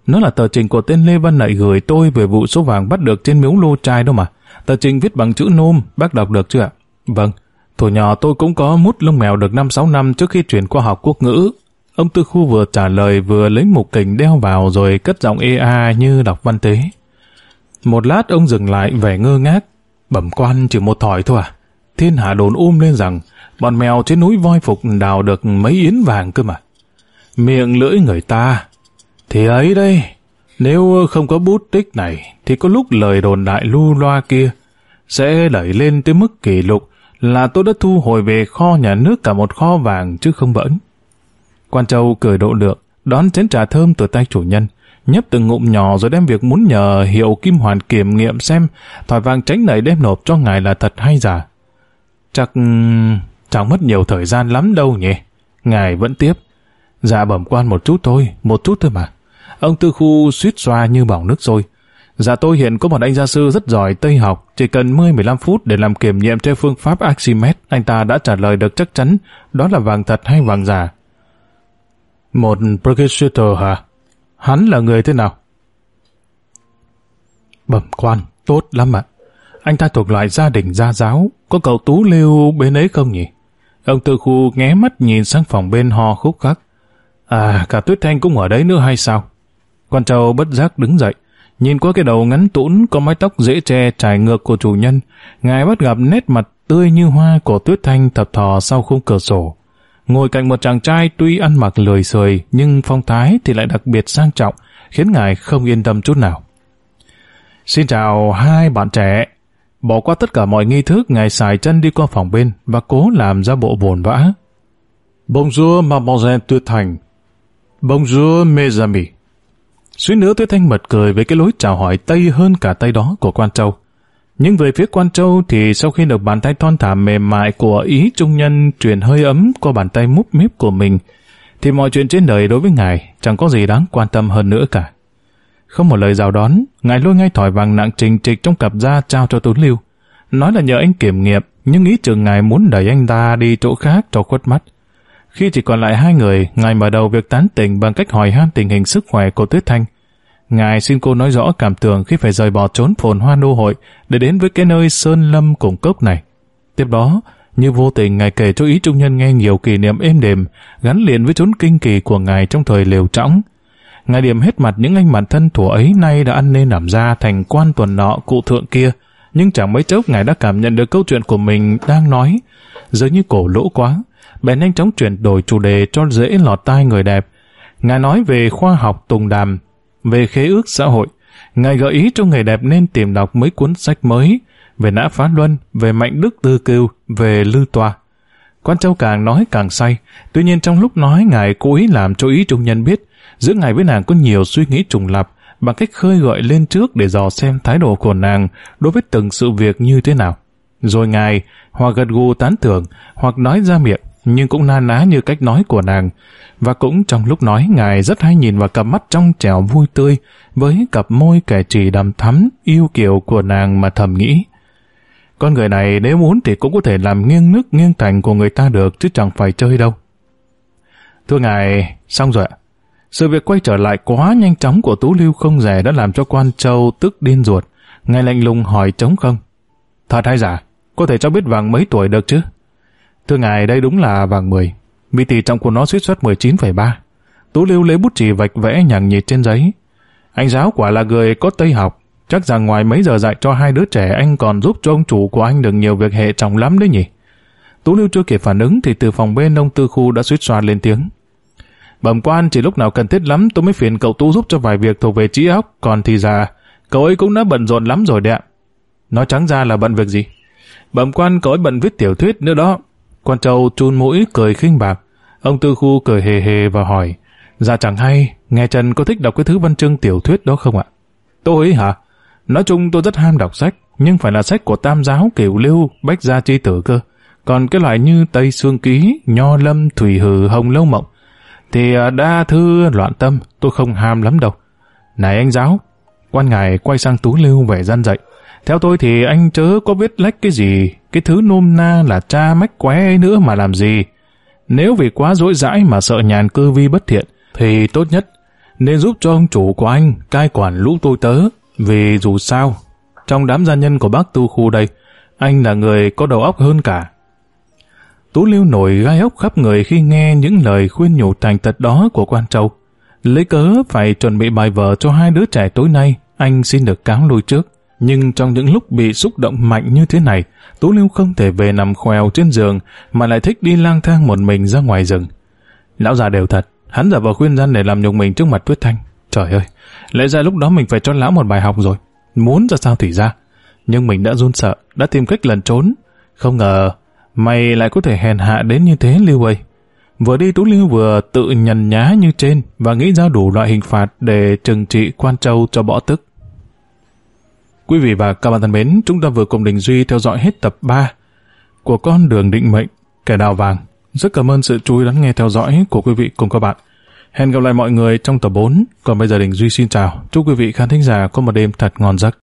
Nó là tờ trình của tên Lê Văn Nạy gửi tôi về vụ số vàng bắt được trên miếu lô trai đó mà. Tờ trình viết bằng chữ nôm, bác đọc được chưa ạ? Vâng, Thủ nhỏ tôi cũng có mút lông mèo được 5-6 năm trước khi chuyển qua học quốc ngữ. Ông Tư Khu vừa trả lời vừa lấy mục kình đeo vào rồi cất giọng ea như đọc văn tế. Một lát ông dừng lại vẻ ngơ ngác. Bẩm quan chỉ một thỏi thôi à? Thiên hạ đồn ôm lên rằng bọn mèo trên núi voi phục đào được mấy yến vàng cơ mà. Miệng lưỡi người ta. Thì ấy đây, nếu không có bút tích này, thì có lúc lời đồn đại lu loa kia sẽ đẩy lên tới mức kỷ lục là tôi đã thu hồi về kho nhà nước cả một kho vàng chứ không bỡn. Quan Châu cười độ lượng, đón chén trà thơm từ tay chủ nhân, nhấp từng ngụm nhỏ rồi đem việc muốn nhờ hiệu Kim Hoàn kiểm nghiệm xem thỏi vàng tránh này đem nộp cho ngài là thật hay giả. Chắc chẳng mất nhiều thời gian lắm đâu nhỉ. Ngài vẫn tiếp. Dạ bẩm quan một chút thôi, một chút thôi mà. Ông Tư Khu suýt xoa như bỏng nước sôi. Dạ tôi hiện có một anh gia sư rất giỏi Tây học, chỉ cần 10-15 phút để làm kiểm nghiệm theo phương pháp Archimedes, anh ta đã trả lời được chắc chắn đó là vàng thật hay vàng giả. Một Percussator hả? Hắn là người thế nào? Bẩm quan, tốt lắm ạ. Anh ta thuộc loại gia đình gia giáo, có cậu Tú Lưu bên ấy không nhỉ? Ông Tư Khu nghé mắt nhìn sang phòng bên ho khúc khắc. À, cả Tuyết Thanh cũng ở đấy nữa hay sao? Con trâu bất giác đứng dậy, nhìn qua cái đầu ngắn tũn có mái tóc dễ che trải ngược của chủ nhân, ngài bắt gặp nét mặt tươi như hoa của Tuyết Thanh thập thò sau khung cửa sổ. Ngồi cạnh một chàng trai tuy ăn mặc lười sười nhưng phong thái thì lại đặc biệt sang trọng, khiến ngài không yên tâm chút nào. Xin chào hai bạn trẻ. Bỏ qua tất cả mọi nghi thức, ngài xài chân đi qua phòng bên và cố làm ra bộ buồn vã. Bonjour, mademoiselle Tuyết Thành. Bonjour, mes amis. Suýt nữa Tuyết Thanh bật cười với cái lối chào hỏi Tây hơn cả Tây đó của Quan Châu. Nhưng về phía Quan Châu thì sau khi được bàn tay thon thả mềm mại của ý trung nhân truyền hơi ấm qua bàn tay múp míp của mình, thì mọi chuyện trên đời đối với ngài chẳng có gì đáng quan tâm hơn nữa cả. Không một lời rào đón, ngài lôi ngay thỏi vàng nặng trình trịch trong cặp da trao cho Tuấn Lưu. Nói là nhờ anh kiểm nghiệm, nhưng ý trường ngài muốn đẩy anh ta đi chỗ khác cho khuất mắt. Khi chỉ còn lại hai người, ngài mở đầu việc tán tỉnh bằng cách hỏi han tình hình sức khỏe của Tuyết Thanh. Ngài xin cô nói rõ cảm tưởng khi phải rời bỏ trốn phồn hoa đô hội để đến với cái nơi sơn lâm cùng cốc này. Tiếp đó, như vô tình ngài kể cho ý trung nhân nghe nhiều kỷ niệm êm đềm gắn liền với chốn kinh kỳ của ngài trong thời liều trõng ngài điểm hết mặt những anh bạn thân thủa ấy nay đã ăn nên làm ra thành quan tuần nọ cụ thượng kia nhưng chẳng mấy chốc ngài đã cảm nhận được câu chuyện của mình đang nói dường như cổ lỗ quá bèn nhanh chóng chuyển đổi chủ đề cho dễ lọt tai người đẹp. Ngài nói về khoa học tùng đàm, về khế ước xã hội. Ngài gợi ý cho người đẹp nên tìm đọc mấy cuốn sách mới về Nã Phá Luân, về Mạnh Đức Tư kiêu, về Lư Tòa. Quan Châu càng nói càng say, tuy nhiên trong lúc nói ngài cố ý làm cho ý trung nhân biết giữa ngài với nàng có nhiều suy nghĩ trùng lập bằng cách khơi gợi lên trước để dò xem thái độ của nàng đối với từng sự việc như thế nào. Rồi ngài hoặc gật gù tán thưởng hoặc nói ra miệng nhưng cũng na ná như cách nói của nàng. Và cũng trong lúc nói, ngài rất hay nhìn vào cặp mắt trong trẻo vui tươi, với cặp môi kẻ trì đầm thắm, yêu kiều của nàng mà thầm nghĩ. Con người này nếu muốn thì cũng có thể làm nghiêng nước nghiêng thành của người ta được, chứ chẳng phải chơi đâu. Thưa ngài, xong rồi ạ. Sự việc quay trở lại quá nhanh chóng của Tú Lưu không rẻ đã làm cho Quan Châu tức điên ruột. Ngài lạnh lùng hỏi trống không? Thật hay giả? Có thể cho biết vàng mấy tuổi được chứ? Thưa ngài, đây đúng là vàng 10. Vì tỷ trọng của nó suýt suất 19,3. Tú lưu lấy bút chỉ vạch vẽ nhằng nhịt trên giấy. Anh giáo quả là người có tây học. Chắc rằng ngoài mấy giờ dạy cho hai đứa trẻ anh còn giúp cho ông chủ của anh được nhiều việc hệ trọng lắm đấy nhỉ. Tú lưu chưa kịp phản ứng thì từ phòng bên ông tư khu đã suýt xoa lên tiếng. Bẩm quan chỉ lúc nào cần thiết lắm tôi mới phiền cậu Tú giúp cho vài việc thuộc về trí óc, còn thì già, cậu ấy cũng đã bận rộn lắm rồi đấy. Nói trắng ra là bận việc gì? Bẩm quan cậu ấy bận viết tiểu thuyết nữa đó, Quan châu chun mũi cười khinh bạc. Ông tư khu cười hề hề và hỏi. Dạ chẳng hay, nghe Trần có thích đọc cái thứ văn chương tiểu thuyết đó không ạ? Tôi hả? Nói chung tôi rất ham đọc sách, nhưng phải là sách của tam giáo kiểu lưu, bách gia chi tử cơ. Còn cái loại như Tây xương Ký, Nho Lâm, Thủy Hử, Hồng Lâu Mộng, thì à, đa thư loạn tâm, tôi không ham lắm đâu. Này anh giáo, quan ngài quay sang Tú Lưu về gian dạy. Theo tôi thì anh chớ có biết lách cái gì, cái thứ nôm na là cha mách qué nữa mà làm gì. Nếu vì quá dỗi dãi mà sợ nhàn cư vi bất thiện, thì tốt nhất nên giúp cho ông chủ của anh cai quản lũ tôi tớ, vì dù sao, trong đám gia nhân của bác tu khu đây, anh là người có đầu óc hơn cả. Tú lưu nổi gai ốc khắp người khi nghe những lời khuyên nhủ thành thật đó của quan trâu. Lấy cớ phải chuẩn bị bài vở cho hai đứa trẻ tối nay, anh xin được cáo lui trước. Nhưng trong những lúc bị xúc động mạnh như thế này, Tú Lưu không thể về nằm khoèo trên giường mà lại thích đi lang thang một mình ra ngoài rừng. Lão già đều thật, hắn giả vờ khuyên gian để làm nhục mình trước mặt Tuyết Thanh. Trời ơi, lẽ ra lúc đó mình phải cho lão một bài học rồi, muốn ra sao thì ra. Nhưng mình đã run sợ, đã tìm cách lần trốn. Không ngờ, mày lại có thể hèn hạ đến như thế Lưu ơi. Vừa đi Tú Lưu vừa tự nhằn nhá như trên và nghĩ ra đủ loại hình phạt để trừng trị quan trâu cho bỏ tức. Quý vị và các bạn thân mến, chúng ta vừa cùng Đình Duy theo dõi hết tập 3 của Con đường định mệnh, kẻ đào vàng. Rất cảm ơn sự chú ý lắng nghe theo dõi của quý vị cùng các bạn. Hẹn gặp lại mọi người trong tập 4. Còn bây giờ Đình Duy xin chào. Chúc quý vị khán thính giả có một đêm thật ngon giấc.